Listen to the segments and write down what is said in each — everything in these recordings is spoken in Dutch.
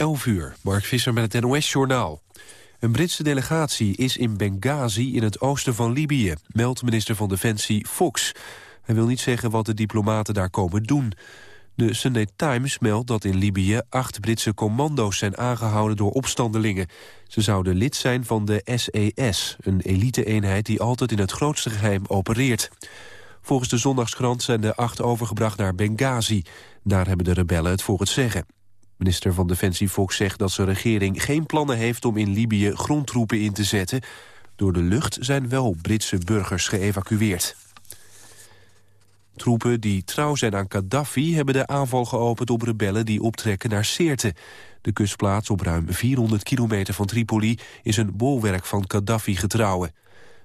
11 uur, Mark Visser met het NOS-journaal. Een Britse delegatie is in Benghazi in het oosten van Libië, meldt minister van Defensie Fox. Hij wil niet zeggen wat de diplomaten daar komen doen. De Sunday Times meldt dat in Libië acht Britse commando's zijn aangehouden door opstandelingen. Ze zouden lid zijn van de SES, e een elite-eenheid die altijd in het grootste geheim opereert. Volgens de zondagskrant zijn de acht overgebracht naar Benghazi. Daar hebben de rebellen het voor het zeggen. Minister van Defensie Fox zegt dat zijn regering geen plannen heeft om in Libië grondtroepen in te zetten. Door de lucht zijn wel Britse burgers geëvacueerd. Troepen die trouw zijn aan Gaddafi hebben de aanval geopend op rebellen die optrekken naar Sirte. De kustplaats op ruim 400 kilometer van Tripoli is een bolwerk van Gaddafi-getrouwen.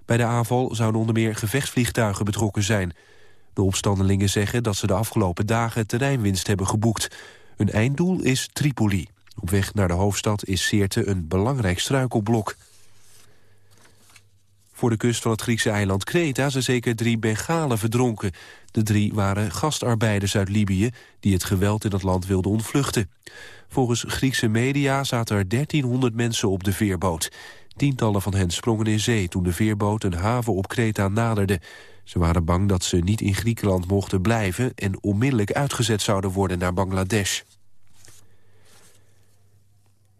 Bij de aanval zouden onder meer gevechtsvliegtuigen betrokken zijn. De opstandelingen zeggen dat ze de afgelopen dagen terreinwinst hebben geboekt. Hun einddoel is Tripoli. Op weg naar de hoofdstad is Sirte een belangrijk struikelblok. Voor de kust van het Griekse eiland Kreta zijn zeker drie Bengalen verdronken. De drie waren gastarbeiders uit Libië die het geweld in het land wilden ontvluchten. Volgens Griekse media zaten er 1300 mensen op de veerboot. Tientallen van hen sprongen in zee toen de veerboot een haven op Kreta naderde. Ze waren bang dat ze niet in Griekenland mochten blijven... en onmiddellijk uitgezet zouden worden naar Bangladesh.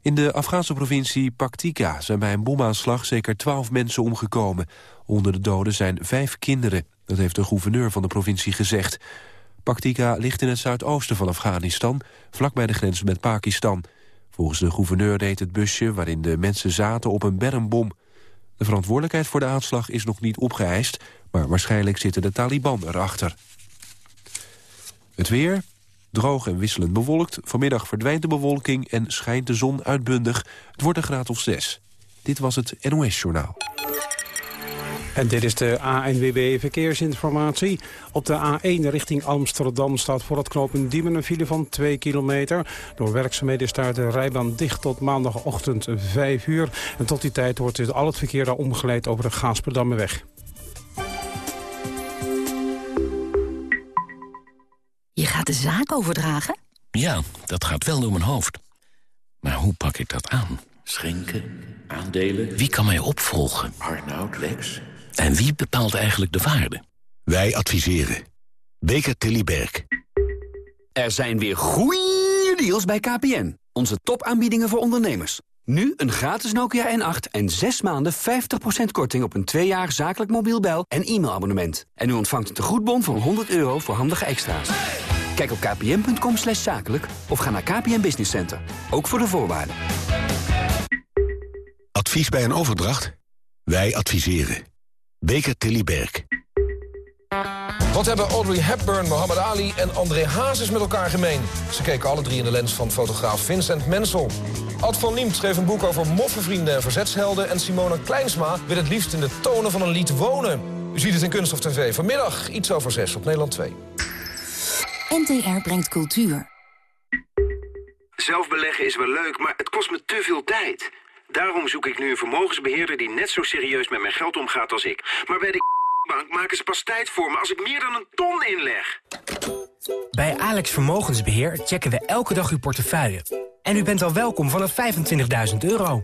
In de Afghaanse provincie Paktika zijn bij een bomaanslag zeker twaalf mensen omgekomen. Onder de doden zijn vijf kinderen. Dat heeft de gouverneur van de provincie gezegd. Paktika ligt in het zuidoosten van Afghanistan, vlakbij de grens met Pakistan. Volgens de gouverneur reed het busje waarin de mensen zaten op een bermbom. De verantwoordelijkheid voor de aanslag is nog niet opgeëist... maar waarschijnlijk zitten de Taliban erachter. Het weer, droog en wisselend bewolkt. Vanmiddag verdwijnt de bewolking en schijnt de zon uitbundig. Het wordt een graad of zes. Dit was het NOS Journaal. En dit is de ANWB Verkeersinformatie. Op de A1 richting Amsterdam staat voor het knooppunt Diemen een file van 2 kilometer. Door werkzaamheden staat de rijbaan dicht tot maandagochtend 5 uur. En tot die tijd wordt al het verkeer omgeleid over de Gaasperdammeweg. Je gaat de zaak overdragen? Ja, dat gaat wel door mijn hoofd. Maar hoe pak ik dat aan? Schenken, aandelen... Wie kan mij opvolgen? Arnoud, Lex... En wie bepaalt eigenlijk de waarde? Wij adviseren. Beker Tilly Berg. Er zijn weer goeie deals bij KPN. Onze topaanbiedingen voor ondernemers. Nu een gratis Nokia N8 en 6 maanden 50% korting op een 2 jaar zakelijk mobiel bel- en e-mailabonnement. En u ontvangt een tegoedbon van 100 euro voor handige extra's. Kijk op kpn.com slash zakelijk of ga naar KPN Business Center. Ook voor de voorwaarden. Advies bij een overdracht? Wij adviseren. Beker Tilly Berg. Wat hebben Audrey Hepburn, Muhammad Ali en André Hazes met elkaar gemeen? Ze keken alle drie in de lens van fotograaf Vincent Mensel. Ad van Liemt schreef een boek over moffenvrienden en verzetshelden... en Simone Kleinsma wil het liefst in de tonen van een lied wonen. U ziet het in Kunst of TV. Vanmiddag iets over zes op Nederland 2. NTR brengt cultuur. Zelf beleggen is wel leuk, maar het kost me te veel tijd... Daarom zoek ik nu een vermogensbeheerder die net zo serieus met mijn geld omgaat als ik. Maar bij de bank maken ze pas tijd voor me als ik meer dan een ton inleg. Bij Alex Vermogensbeheer checken we elke dag uw portefeuille. En u bent al welkom vanaf 25.000 euro.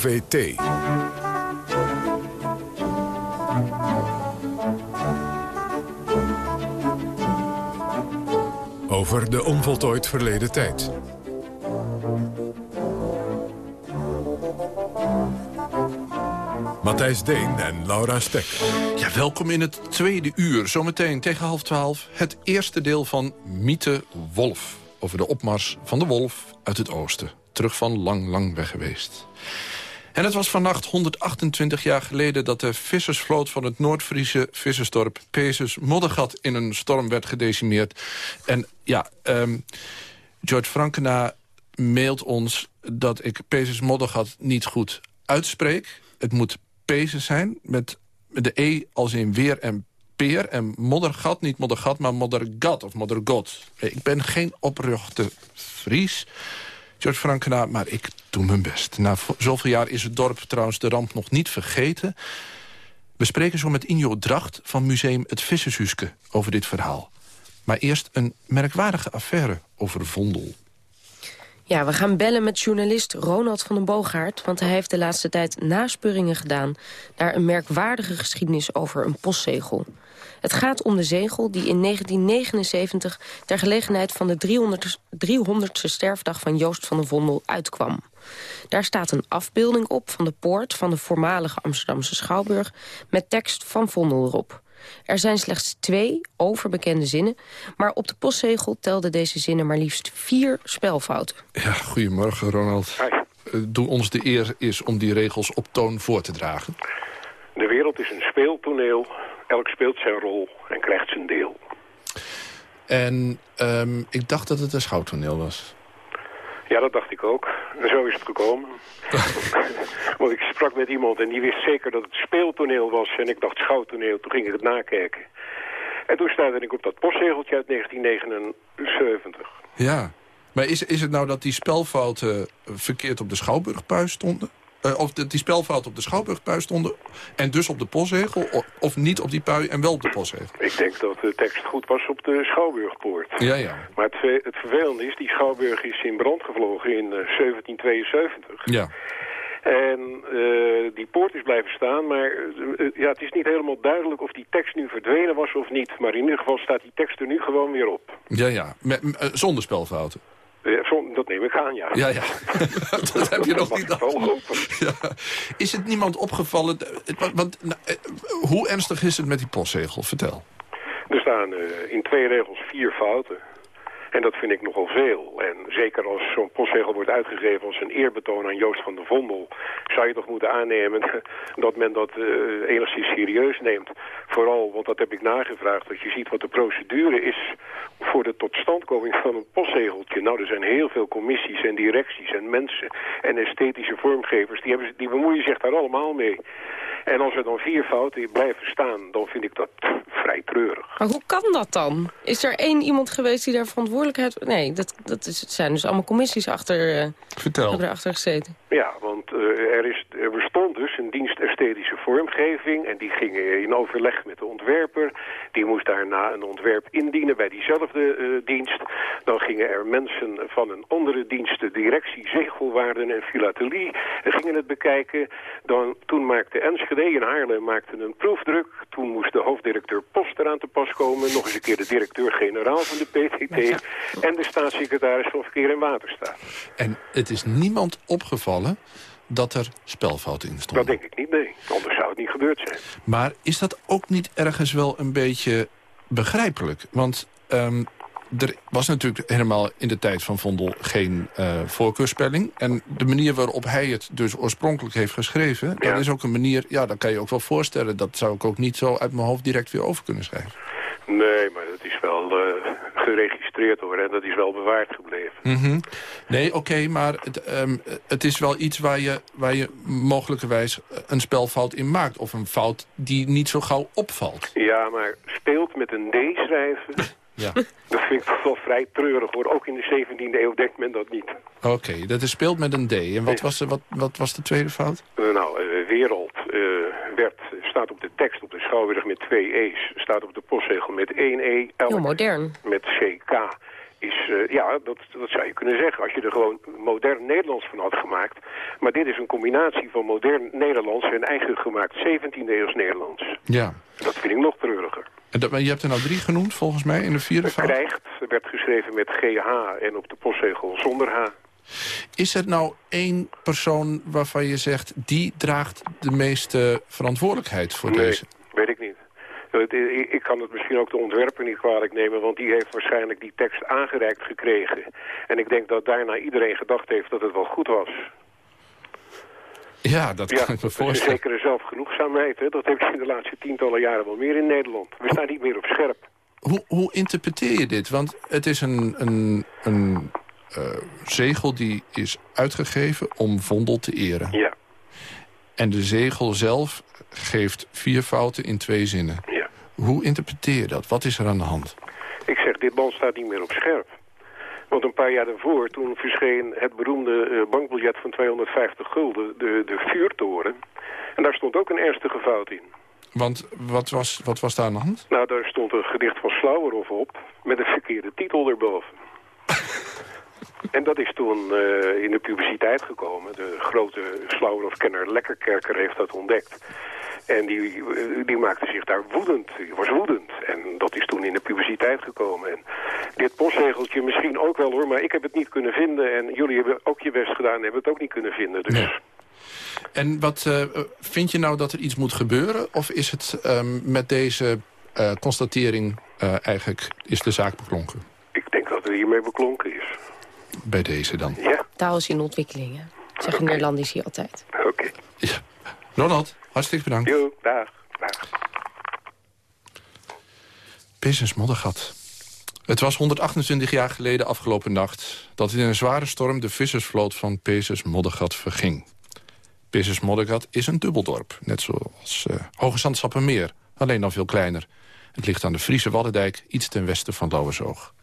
OVT. over de onvoltooid verleden tijd. Matthijs Deen en Laura Stek. Ja, welkom in het tweede uur. Zometeen tegen half twaalf het eerste deel van Mythe Wolf. Over de opmars van de wolf uit het oosten. Terug van lang, lang weg geweest. En het was vannacht 128 jaar geleden dat de vissersvloot van het Noord-Friese vissersdorp Pezus Moddergat in een storm werd gedecimeerd. En ja, ehm, George Frankena mailt ons dat ik Pezus Moddergat niet goed uitspreek. Het moet Pezus zijn, met de E als in weer en peer. En moddergat, niet moddergat, maar moddergat of moddergot. Ik ben geen opruchte Fries, George Frankena, maar ik doe mijn best. Na zoveel jaar is het dorp trouwens de ramp nog niet vergeten. We spreken zo met Injo Dracht van museum Het Vissershuske over dit verhaal. Maar eerst een merkwaardige affaire over Vondel. Ja, we gaan bellen met journalist Ronald van den Boogaard... want hij heeft de laatste tijd naspeuringen gedaan... naar een merkwaardige geschiedenis over een postzegel. Het gaat om de zegel die in 1979... ter gelegenheid van de 300, 300ste sterfdag van Joost van den Vondel uitkwam. Daar staat een afbeelding op van de poort van de voormalige Amsterdamse Schouwburg... met tekst van Vondel erop. Er zijn slechts twee overbekende zinnen... maar op de postzegel telden deze zinnen maar liefst vier spelfouten. Ja, goedemorgen Ronald. Hi. Eh, doe ons de eer is om die regels op toon voor te dragen. De wereld is een speeltoneel. Elk speelt zijn rol en krijgt zijn deel. En um, ik dacht dat het een schouwtoneel was. Ja, dat dacht ik ook. En zo is het gekomen. Want ik sprak met iemand en die wist zeker dat het speeltoneel was. En ik dacht schouwtoneel, toen ging ik het nakijken. En toen stuitte ik op dat postzegeltje uit 1979. Ja, maar is, is het nou dat die spelfouten verkeerd op de Schouwburgpuis stonden? Uh, of de, die spelfouten op de Schouwburgpui stonden... en dus op de postzegel, of, of, niet op die pui en wel op de postzegel? Ik denk dat de tekst goed was op de Schouwburgpoort. Ja, ja. Maar het, het vervelende is, die Schouwburg is in brand gevlogen in uh, 1772. Ja. En uh, die poort is blijven staan, maar uh, ja, het is niet helemaal duidelijk of die tekst nu verdwenen was of niet. Maar in ieder geval staat die tekst er nu gewoon weer op. Ja, ja. Met, zonder spelfouten. Dat neem ik aan, ja. Ja, ja. dat heb je nog niet ja. Is het niemand opgevallen? Want, nou, hoe ernstig is het met die postzegel? Vertel. Er staan in twee regels vier fouten. En dat vind ik nogal veel. En zeker als zo'n postzegel wordt uitgegeven als een eerbetoon aan Joost van der Vondel... zou je toch moeten aannemen dat men dat uh, enigszins serieus neemt. Vooral, want dat heb ik nagevraagd, dat je ziet wat de procedure is... voor de totstandkoming van een postzegeltje. Nou, er zijn heel veel commissies en directies en mensen en esthetische vormgevers... die, hebben, die bemoeien zich daar allemaal mee. En als er dan vier fouten blijven staan, dan vind ik dat vrij treurig. Maar hoe kan dat dan? Is er één iemand geweest die daar verantwoordelijkheid... Nee, dat, dat is, het zijn dus allemaal commissies achter, uh, Vertel. hebben erachter gezeten. Ja, want uh, er, is, er bestond dus een dienst esthetische vormgeving... en die ging in overleg met de ontwerper. Die moest daarna een ontwerp indienen bij diezelfde uh, dienst. Dan gingen er mensen van een andere dienst, de directie zegelwaarden en filatelie... gingen het bekijken. Dan, toen maakte Enschede in Haarlem maakte een proefdruk. Toen moest de hoofddirecteur Post eraan te pas komen. Nog eens een keer de directeur-generaal van de PTT. En de staatssecretaris van Verkeer en Waterstaat. En het is niemand opgevallen dat er spelfouten in stonden? Dat denk ik niet, nee. Anders zou het niet gebeurd zijn. Maar is dat ook niet ergens wel een beetje begrijpelijk? Want um, er was natuurlijk helemaal in de tijd van Vondel geen uh, voorkeurspelling. En de manier waarop hij het dus oorspronkelijk heeft geschreven... Ja. dat is ook een manier, ja, dat kan je ook wel voorstellen. Dat zou ik ook niet zo uit mijn hoofd direct weer over kunnen schrijven. Nee, maar dat is wel uh, geregistreerd hoor. En dat is wel bewaard gebleven. Mm -hmm. Nee, oké, okay, maar het, um, het is wel iets waar je, waar je mogelijkerwijs een spelfout in maakt. Of een fout die niet zo gauw opvalt. Ja, maar speelt met een D schrijven... Ja. Dat vind ik toch wel vrij treurig hoor. Ook in de 17e eeuw denkt men dat niet. Oké, okay, dat is speelt met een D. En wat, was, de, wat, wat was de tweede fout? Uh, nou, uh, wereld uh, werd, staat op de tekst op de schouwburg met twee E's. Staat op de postzegel met één E. Heel modern. Met CK. Is, uh, ja, dat, dat zou je kunnen zeggen als je er gewoon modern Nederlands van had gemaakt. Maar dit is een combinatie van modern Nederlands en eigen gemaakt 17e eeuws Nederlands. Ja. Dat vind ik nog treuriger. En dat, je hebt er nou drie genoemd, volgens mij, in de vierde fout? Krijgt, werd geschreven met GH en op de postzegel zonder H. Is er nou één persoon waarvan je zegt... die draagt de meeste verantwoordelijkheid voor nee, deze? weet ik niet. Ik kan het misschien ook de ontwerper niet kwalijk nemen... want die heeft waarschijnlijk die tekst aangereikt gekregen. En ik denk dat daarna iedereen gedacht heeft dat het wel goed was. Ja, dat kan ik me voorstellen. Een zekere zelfgenoegzaamheid, hè? dat heb je in de laatste tientallen jaren wel meer in Nederland. We staan niet meer op scherp. Hoe, hoe interpreteer je dit? Want het is een, een, een uh, zegel die is uitgegeven om Vondel te eren. Ja. En de zegel zelf geeft vier fouten in twee zinnen. Ja. Hoe interpreteer je dat? Wat is er aan de hand? Ik zeg, dit band staat niet meer op scherp. Want een paar jaar daarvoor, toen verscheen het beroemde uh, bankbiljet van 250 gulden, de, de vuurtoren. En daar stond ook een ernstige fout in. Want wat was, wat was daar aan de hand? Nou, daar stond een gedicht van Slauwerhoff op, met een verkeerde titel erboven. En dat is toen uh, in de publiciteit gekomen. De grote Slauwerhoff-kenner Lekkerkerker heeft dat ontdekt. En die, die maakte zich daar woedend. Die was woedend. En dat is toen in de publiciteit gekomen. En dit postzegeltje misschien ook wel hoor, maar ik heb het niet kunnen vinden. En jullie hebben ook je best gedaan en hebben het ook niet kunnen vinden. Dus... Nee. En wat uh, vind je nou dat er iets moet gebeuren? Of is het um, met deze uh, constatering eigenlijk is de zaak beklonken? Ik denk dat het hiermee beklonken is. Bij deze dan? Ja. Taal is in ontwikkeling, hè? Zeggen okay. Nederlandici altijd. Oké. Okay. Ja. Ronald, hartstikke bedankt. Jo, dag. dag. Business Moddergat. Het was 128 jaar geleden afgelopen nacht... dat in een zware storm de vissersvloot van Pezus Moddergat verging. Pezus Moddergat is een dubbeldorp, net zoals uh, Hoge Zandstappenmeer, alleen dan veel kleiner. Het ligt aan de Friese Waddendijk, iets ten westen van Lauwersoog.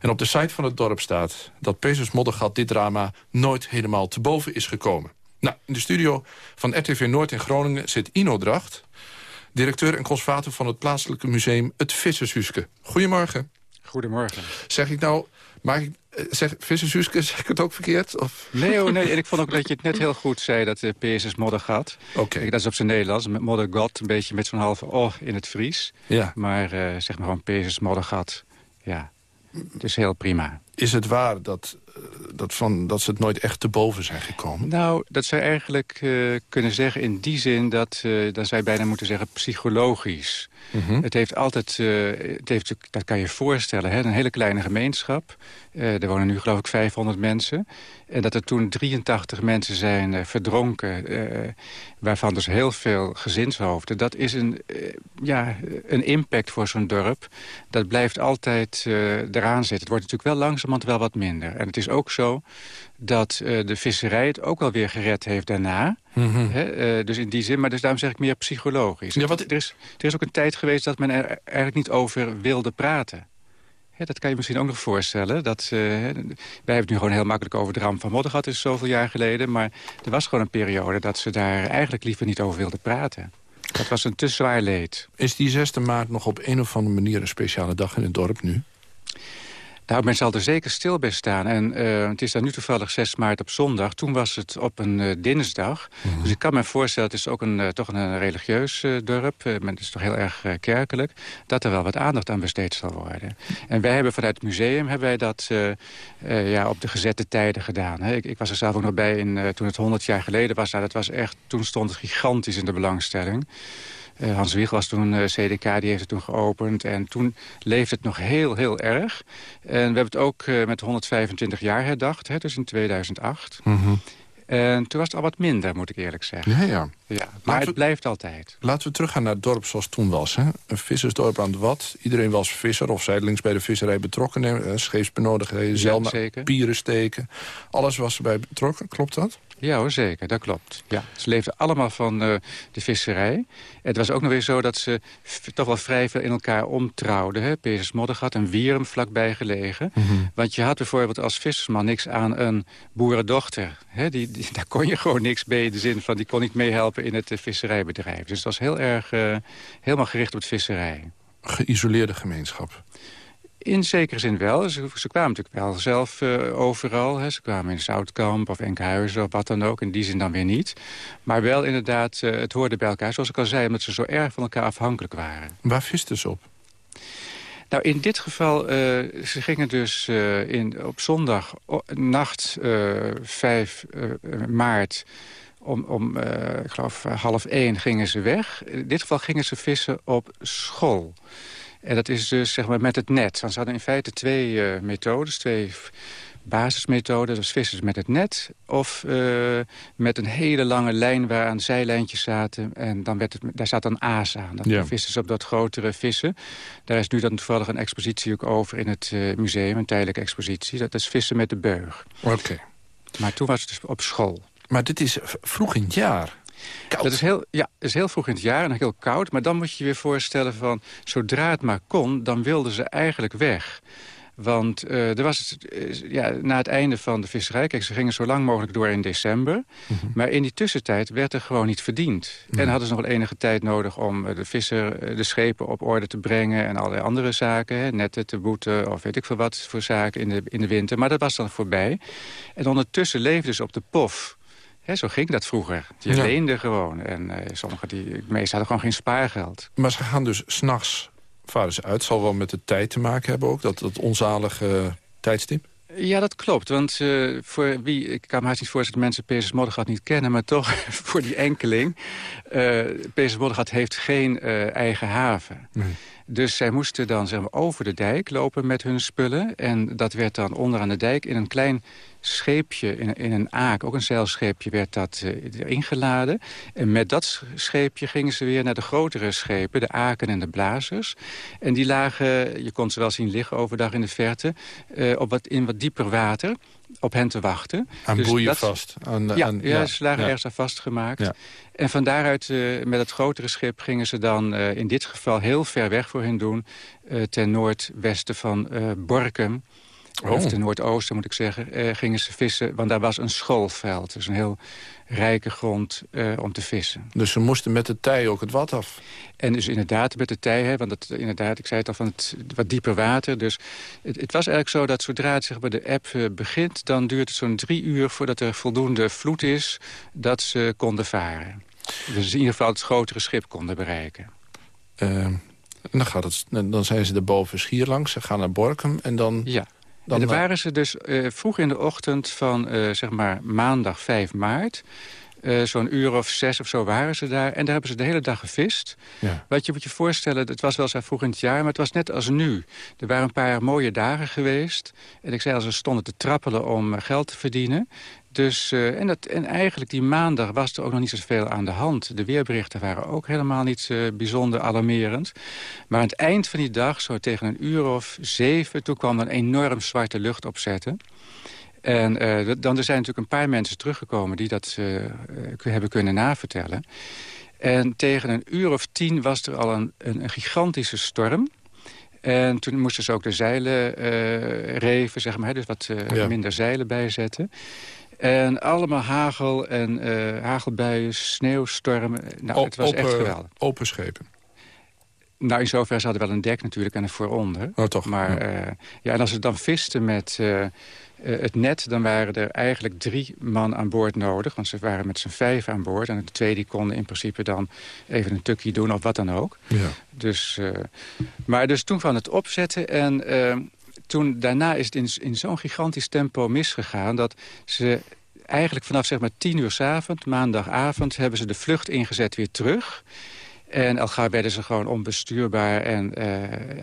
En op de site van het dorp staat dat Pezus Moddergat dit drama nooit helemaal te boven is gekomen. Nou, in de studio van RTV Noord in Groningen zit Ino Dracht... directeur en conservator van het plaatselijke museum Het Vissershuske. Goedemorgen. Goedemorgen. Zeg ik nou, maak ik, zeg, Vissershuske, zeg ik het ook verkeerd? Of? Nee, oh, nee, en ik vond ook dat je het net heel goed zei, dat de PSS modder gaat. Oké. Okay. Dat is op zijn Nederlands, met modder god, een beetje met zo'n halve oh in het Fries. Ja. Maar uh, zeg maar gewoon PSS modder gaat, ja, het is heel prima. Is het waar dat, dat, van, dat ze het nooit echt te boven zijn gekomen? Nou, dat zou je eigenlijk uh, kunnen zeggen in die zin... dat, uh, dan zou je bijna moeten zeggen psychologisch. Mhm. Het heeft altijd, uh, het heeft, dat kan je voorstellen, hè, een hele kleine gemeenschap. er wonen nu geloof ik 500 mensen. En dat er toen 83 mensen zijn verdronken, waarvan dus heel veel gezinshoofden. Dat is een, ja, een impact voor zo'n dorp. Dat blijft altijd eraan zitten. Het wordt natuurlijk wel langzamerhand wel wat minder. En het is ook zo dat uh, de visserij het ook wel weer gered heeft daarna. Mm -hmm. He, uh, dus in die zin, maar dus daarom zeg ik meer psychologisch. Ja, wat... er, is, er is ook een tijd geweest dat men er eigenlijk niet over wilde praten. He, dat kan je misschien ook nog voorstellen. Dat, uh, wij hebben het nu gewoon heel makkelijk over de ramp van Moddergat. is zoveel jaar geleden. Maar er was gewoon een periode dat ze daar eigenlijk liever niet over wilden praten. Dat was een te zwaar leed. Is die 6e maart nog op een of andere manier een speciale dag in het dorp nu? Nou, men zal er zeker stil bij staan. En uh, het is dan nu toevallig 6 maart op zondag. Toen was het op een uh, dinsdag. Mhm. Mm. Dus ik kan me voorstellen, het is ook een, uh, toch een religieus dorp. men is toch heel erg kerkelijk. Dat er wel wat aandacht aan besteed zal worden. En wij hebben vanuit het museum hebben wij dat ja, op de gezette tijden gedaan. Hè. Ik, ik, was er zelf ook nog bij in, toen het 100 jaar geleden was. Nou, dat was echt, toen stond het gigantisch in de belangstelling. Uh, Hans Wieg was toen uh, CDK, die heeft het toen geopend. En toen leefde het nog heel, heel erg. En we hebben het ook uh, met 125 jaar herdacht, hè, dus in 2008. Mm -hmm. En toen was het al wat minder, moet ik eerlijk zeggen. Ja, ja. ja maar het blijft altijd. Laten we teruggaan naar het dorp zoals het toen was. Hè? Een vissersdorp aan het Wad. Iedereen was visser of zijdelings bij de visserij betrokken. Scheepsbenodigdheden, zeilna, pieren steken. Alles was erbij betrokken, klopt dat? Ja hoor, zeker, dat klopt. Ja. Ze leefden allemaal van uh, de visserij. Het was ook nog weer zo dat ze toch wel vrij veel in elkaar omtrouwden. Hè? Peters Moddergat en Wierum vlakbij gelegen. Mm -hmm. Want je had bijvoorbeeld als vissersman niks aan een boerendochter. Hè? Die, die, daar kon je gewoon niks mee in de zin van... die kon niet meehelpen in het uh, visserijbedrijf. Dus het was heel erg uh, helemaal gericht op het visserij. Geïsoleerde gemeenschap. In zekere zin wel. Ze, ze kwamen natuurlijk wel zelf uh, overal. Hè. Ze kwamen in Zoutkamp of Enkhuizen of wat dan ook. In die zin dan weer niet. Maar wel inderdaad, uh, het hoorde bij elkaar. Zoals ik al zei, omdat ze zo erg van elkaar afhankelijk waren. Waar visten ze op? Nou, in dit geval, uh, ze gingen dus in, op zondag nacht 5 maart... Om, om ik geloof half één gingen ze weg. In dit geval gingen ze vissen op school. En dat is dus zeg maar met het net. Ze hadden in feite twee uh, methodes, twee basismethode, dat is vissen met het net... of uh, met een hele lange lijn waaraan zijlijntjes zaten. En dan werd het, daar zat een aas aan. Dan ja. vissen ze op dat grotere vissen. Daar is nu dan toevallig een expositie ook over in het uh, museum. Een tijdelijke expositie. Dat is vissen met de beug. Oké. Okay. Maar toen was het dus op school. Maar dit is vroeg in het jaar. Koud. Dat is heel, ja, is heel vroeg in het jaar en heel koud. Maar dan moet je je weer voorstellen van... zodra het maar kon, dan wilden ze eigenlijk weg. Want uh, er was, ja, na het einde van de visserij... kijk, ze gingen zo lang mogelijk door in december. Mm -hmm. Maar in die tussentijd werd er gewoon niet verdiend. Mm. En hadden ze nog wel enige tijd nodig om de, visser, de schepen op orde te brengen... en allerlei andere zaken, hè, netten te boeten of weet ik veel wat voor zaken in de, in de winter. Maar dat was dan voorbij. En ondertussen leefden ze op de pof... He, zo ging dat vroeger. Je ja. leende gewoon. En uh, sommigen, die, de meesten hadden gewoon geen spaargeld. Maar ze gaan dus s'nachts varen ze uit. Zal wel met de tijd te maken hebben ook, dat, dat onzalige uh, tijdstip? Ja, dat klopt. Want uh, voor wie, ik kan me haast niet voorstellen dat mensen Peter Moddergat niet kennen... maar toch voor die enkeling. Uh, Moddergat heeft geen eigen haven. Nee. Dus zij moesten dan zeg maar, over de dijk lopen met hun spullen. En dat werd dan onderaan de dijk in een klein scheepje, in, in een aak, ook een zeilscheepje, werd dat uh, ingeladen. En met dat scheepje gingen ze weer naar de grotere schepen, de aken en de blazers. En die lagen, je kon ze wel zien liggen overdag in de verte, uh, op wat, in wat dieper water op hen te wachten. Aan dus boeien dat, vast? Aan, ja, aan, ja, ze lagen ja. ergens aan vastgemaakt. En van daaruit uh, met het grotere schip gingen ze dan uh, in dit geval heel ver weg voor hen doen. Uh, ten noordwesten van Borkum. Oh. Of ten noordoosten moet ik zeggen, gingen ze vissen. Want daar was een schoolveld. Dus een heel rijke grond uh, om te vissen. Dus ze moesten met de tij ook het wat af? En dus inderdaad met de tij, hè, want dat, inderdaad, ik zei het al, van het wat dieper water. Dus het, het was eigenlijk zo dat zodra het zeg maar, de app uh, begint... dan duurt het zo'n drie uur voordat er voldoende vloed is... dat ze konden varen. Dus in ieder geval het grotere schip konden bereiken. Uh, dan, gaat het, dan zijn ze er boven Schier langs, ze gaan naar Borkum en dan... Ja. Dan en dan waren ze dus uh, vroeg in de ochtend van uh, zeg maar maandag 5 maart. Uh, Zo'n uur of zes of zo waren ze daar. En daar hebben ze de hele dag gevist. Ja. Wat je moet je voorstellen, het was wel zo vroeg in het jaar... maar het was net als nu. Er waren een paar mooie dagen geweest. En ik zei al, ze stonden te trappelen om geld te verdienen. Dus, uh, en, dat, en eigenlijk die maandag was er ook nog niet zoveel aan de hand. De weerberichten waren ook helemaal niet uh, bijzonder alarmerend. Maar aan het eind van die dag, zo tegen een uur of zeven... toen kwam er een enorm zwarte lucht opzetten. En uh, dan er zijn natuurlijk een paar mensen teruggekomen... die dat hebben kunnen navertellen. En tegen een uur of tien was er al een, een, een gigantische storm... En toen moesten ze ook de zeilen uh, reven, zeg maar, dus wat uh, ja. minder zeilen bijzetten. En allemaal hagel en uh, hagelbuien, sneeuwstormen. Nou, o het was open, echt geweldig. Open schepen? Nou, in zoverre ze hadden wel een dek natuurlijk en een vooronder. Oh, toch? Maar ja. Uh, ja, en als ze dan visten met uh, het net... dan waren er eigenlijk drie man aan boord nodig. Want ze waren met z'n vijf aan boord. En de twee die konden in principe dan even een tukje doen of wat dan ook. Ja. Dus, maar dus toen van het opzetten en toen, daarna is het in, in zo'n gigantisch tempo misgegaan... dat ze eigenlijk vanaf zeg maar tien uur s avond, maandagavond... hebben ze de vlucht ingezet weer terug... En al gauw werden ze gewoon onbestuurbaar en uh,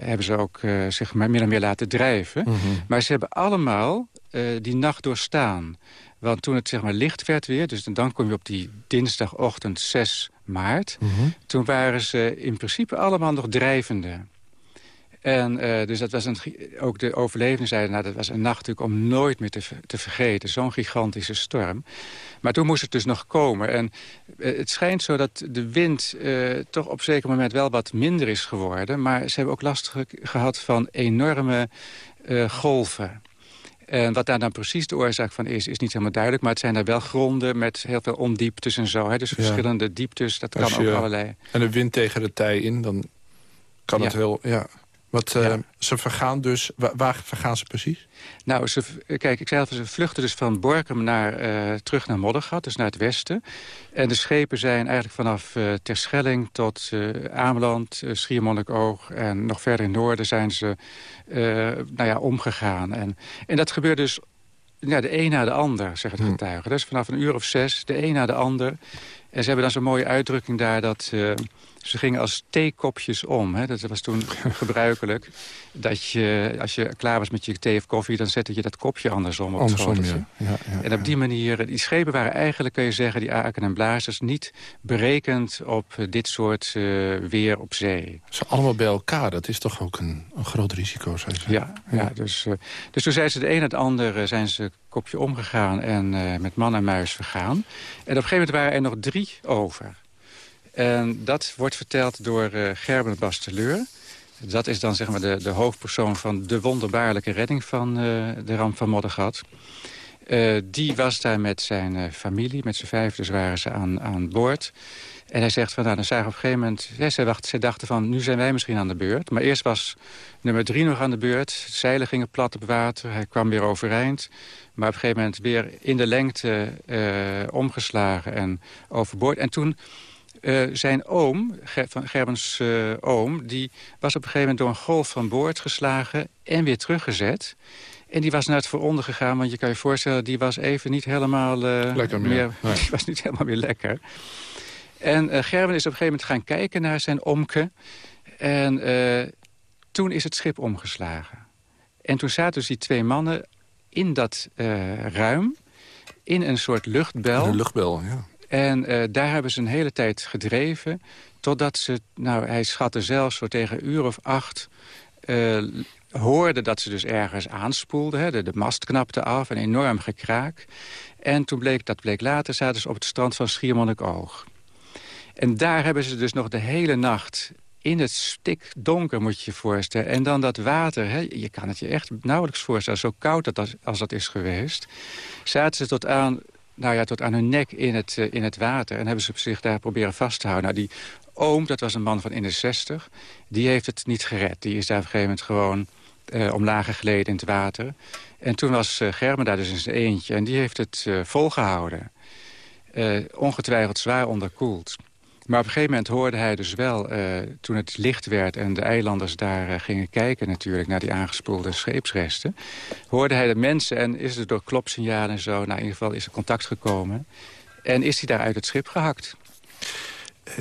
hebben ze ook uh, zich maar meer en meer laten drijven. Mm -hmm. Maar ze hebben allemaal uh, die nacht doorstaan. Want toen het zeg maar licht werd weer, dus dan kom je op die dinsdagochtend 6 maart... Mm -hmm. toen waren ze in principe allemaal nog drijvende. En uh, dus dat was een, ook de overlevenden zeiden, nou, dat was een nacht natuurlijk om nooit meer te, te vergeten. Zo'n gigantische storm. Maar toen moest het dus nog komen. En uh, het schijnt zo dat de wind uh, toch op een zeker moment wel wat minder is geworden. Maar ze hebben ook last ge gehad van enorme golven. En wat daar dan precies de oorzaak van is, is niet helemaal duidelijk. Maar het zijn daar wel gronden met heel veel ondieptes en zo. Hè? Dus verschillende dieptes, dat Als kan je, ook allerlei. En de wind tegen de tij in, dan kan ja. het heel... Ja. Wat, uh, ja. Ze vergaan dus... Waar, waar, vergaan ze precies? Nou, ze, kijk, ik zei al, ze vluchten dus van Borkum naar, uh, terug naar Moddergat, dus naar het westen. En de schepen zijn eigenlijk vanaf uh, Terschelling tot Ameland, Schiermonnikoog... en nog verder in het noorden zijn ze nou ja, omgegaan. En, en dat gebeurt dus ja, de een na de ander, zeggen de getuigen. Dus vanaf een uur of zes, de een na de ander... En ze hebben dan zo'n mooie uitdrukking daar dat... ze gingen als theekopjes om. Hè? Dat was toen gebruikelijk. Dat je, als je klaar was met je thee of koffie... dan zette je dat kopje andersom op het Andersom, schoteltje. ja. Ja, ja, En op die manier, die schepen waren eigenlijk, kun je zeggen... die aken en blazers niet berekend op dit soort eh, weer op zee. Ze allemaal bij elkaar, dat is toch ook een, een groot risico, zou je zeggen. Ja, ja. dus, eh, dus toen zijn ze de een en het ander eh, zijn ze kopje omgegaan en met man en muis vergaan. En op een gegeven moment waren er nog drie over. En dat wordt verteld door eh, Gerben Basteleur. Dat is dan zeg maar de, de hoofdpersoon van de wonderbaarlijke redding van eh, de ramp van Moddergat. Eh, die was daar met zijn familie, met zijn vijf, dus waren ze aan, aan boord. En hij zegt van, nou, dan zagen op een gegeven moment... Ja, zij, dachten van, nu zijn wij misschien aan de beurt. Maar eerst was nummer drie nog aan de beurt. Zeilen gingen plat op water, hij kwam weer overeind. Maar op een gegeven moment weer in de lengte omgeslagen en overboord. En toen... eh, zijn oom, Ger van Gerbens eh, oom, die was op een gegeven moment door een golf van boord geslagen en weer teruggezet. En die was naar het vooronder gegaan, want je kan je voorstellen... die was even niet helemaal eh, Lekker meer. Nee. Die was niet helemaal meer lekker. En eh, Gerben is op een gegeven moment gaan kijken naar zijn omke. En eh, toen is het schip omgeslagen. En toen zaten dus die twee mannen in dat eh, ruim... in een soort luchtbel. Een luchtbel, ja. En eh, daar hebben ze een hele tijd gedreven... totdat ze, nou, hij schatte zelfs zo tegen een uur of acht... eh, hoorden dat ze dus ergens aanspoelden. Hè. De, mast knapte af, een enorm gekraak. En toen bleek, dat bleek later, zaten ze op het strand van Schiermonnikoog. En daar hebben ze dus nog de hele nacht in het stikdonker, moet je je voorstellen. En dan dat water, hè, je kan het je echt nauwelijks voorstellen... zo koud dat als dat is geweest. Zaten ze tot aan, nou ja, tot aan hun nek in het, eh, in het water... en hebben ze zich daar proberen vast te houden. Nou, die oom, dat was een man van in de zestig... die heeft het niet gered. Die is daar op een gegeven moment gewoon eh, omlaag geleden in het water. En toen was eh, Germen daar dus in zijn eentje... en die heeft het eh, volgehouden. Eh, ongetwijfeld zwaar onderkoeld. Maar op een gegeven moment hoorde hij dus wel, eh, toen het licht werd... en de eilanders daar eh, gingen kijken natuurlijk naar die aangespoelde scheepsresten... hoorde hij de mensen en is er door klopsignalen en zo... nou in ieder geval is er contact gekomen... en is hij daar uit het schip gehakt.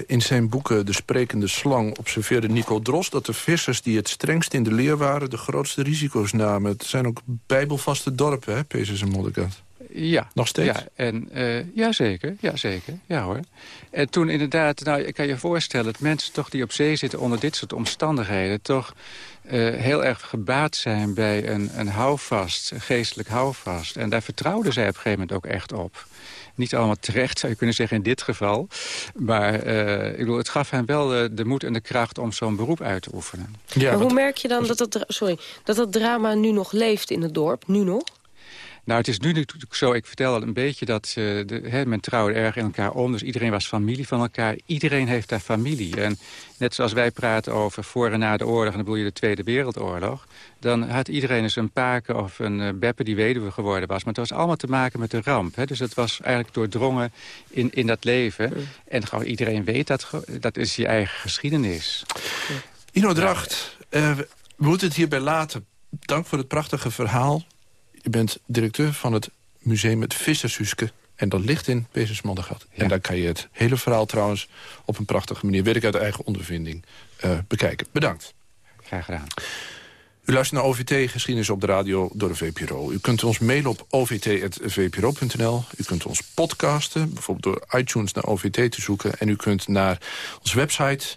In zijn boeken De Sprekende Slang observeerde Nico Dros... dat de vissers die het strengst in de leer waren... de grootste risico's namen. Het zijn ook bijbelvaste dorpen, hè, Pezes en Moddergat. Ja. Nog steeds? Ja, en, eh, ja, zeker. Ja, zeker. Ja, hoor. En toen inderdaad, nou, ik kan je voorstellen... dat mensen toch die op zee zitten onder dit soort omstandigheden... toch eh, heel erg gebaat zijn bij een, een houvast, een geestelijk houvast. En daar vertrouwden zij op een gegeven moment ook echt op. Niet allemaal terecht, zou je kunnen zeggen, in dit geval. Maar eh, ik bedoel, het gaf hen wel eh, de moed en de kracht om zo'n beroep uit te oefenen. maar hoe merk je dan dat dat, sorry, dat dat drama nu nog leeft in het dorp? Nu nog? Nou, het is nu natuurlijk zo, ik vertel al een beetje dat eh, de, hè, men trouwde erg in elkaar om. Dus iedereen was familie van elkaar. Iedereen heeft daar familie. En net zoals wij praten over voor en na de oorlog... en dan bedoel je de Tweede Wereldoorlog... dan had iedereen eens een paken of een uh, beppe die weduwe geworden was. Maar het was allemaal te maken met de ramp. Hè? Dus het was eigenlijk doordrongen in, in dat leven. En gewoon iedereen weet dat, dat is je eigen geschiedenis. Ino Dracht, eh, we moeten het hierbij laten. Dank voor het prachtige verhaal. Je bent directeur van het museum Het Vissershuske. En dat ligt in Pezes Moddergat. En daar kan je het hele verhaal trouwens op een prachtige manier... weet ik uit eigen ondervinding, eh, bekijken. Bedankt. Graag gedaan. U luistert naar OVT, geschiedenis op de radio door de VPRO. U kunt ons mailen op ovt.vpro.nl. U kunt ons podcasten, bijvoorbeeld door iTunes naar OVT te zoeken. En u kunt naar onze website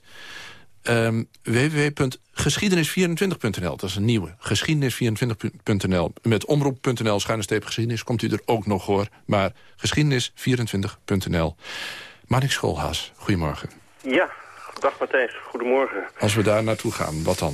ehm www.geschiedenis24.nl. Dat is een nieuwe. Geschiedenis24.nl. Met omroep.nl schuine geschiedenis komt u er ook nog hoor. Maar geschiedenis24.nl. Manik Schoolhaas, goedemorgen. Ja, dag Matthijs, goedemorgen. Als we daar naartoe gaan, wat dan?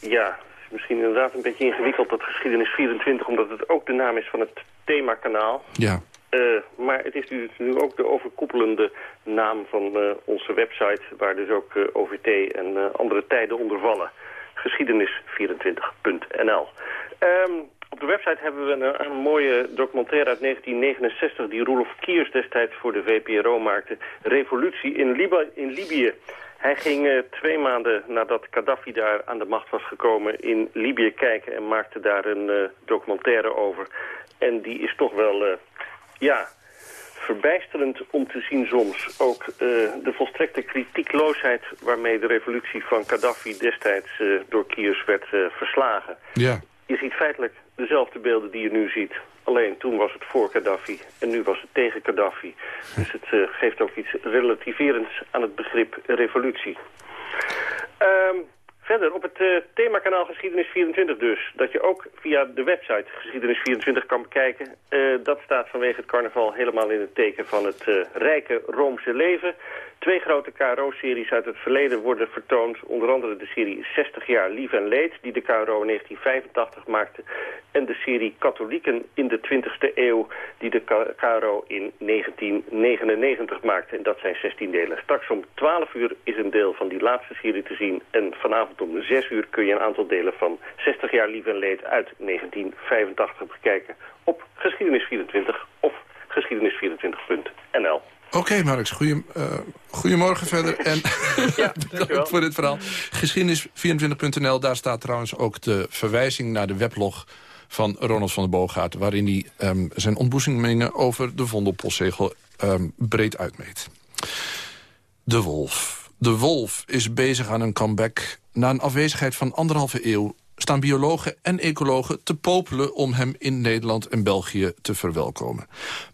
Ja, misschien inderdaad een beetje ingewikkeld dat geschiedenis 24, omdat het ook de naam is van het themakanaal. Ja. Eh, maar het is nu, ook de overkoepelende naam van eh, onze website, waar dus ook eh, OVT en andere tijden onder vallen. Geschiedenis24.nl. Ehm, op de website hebben we een, een mooie documentaire uit 1969... die Roelof Kiers destijds voor de VPRO maakte. Revolutie in, in Libië. Hij ging twee maanden nadat Gaddafi daar aan de macht was gekomen... in Libië kijken en maakte daar een documentaire over. En die is toch wel, ja, verbijsterend om te zien soms. Ook uh, de volstrekte kritiekloosheid waarmee de revolutie van Gaddafi destijds uh, door Kiers werd uh, verslagen. Ja. Je ziet feitelijk dezelfde beelden die je nu ziet. Alleen toen was het voor Gaddafi en nu was het tegen Gaddafi. Dus het geeft ook iets relativerends aan het begrip revolutie. Um, Verder, op het uh, themakanaal Geschiedenis24 dus. Dat je ook via de website Geschiedenis24 kan bekijken. Uh, dat staat vanwege het carnaval helemaal in het teken van het uh, rijke Roomse leven. Twee grote KRO-series uit het verleden worden vertoond. Onder andere de serie 60 jaar Lief en Leed, die de KRO in 1985 maakte. En de serie Katholieken in de 20e eeuw, die de KRO in 1999 maakte. En dat zijn 16 delen. Straks om 12 uur is een deel van die laatste serie te zien. En vanavond om 6 uur kun je een aantal delen van 60 jaar Lief en Leed uit 1985 bekijken op Geschiedenis24 of geschiedenis24.nl. Oké, okay, Marx. Goeie, uh, goedemorgen verder. En ja, bedankt voor dit verhaal. Geschiedenis24.nl, daar staat trouwens ook de verwijzing naar de weblog van Ronald van der Boogaard... waarin hij um, zijn ontboezemingen over de Vondelpostzegel um, breed uitmeet. De wolf. De wolf is bezig aan een comeback. Na een afwezigheid van anderhalve eeuw staan biologen en ecologen te popelen... om hem in Nederland en België te verwelkomen.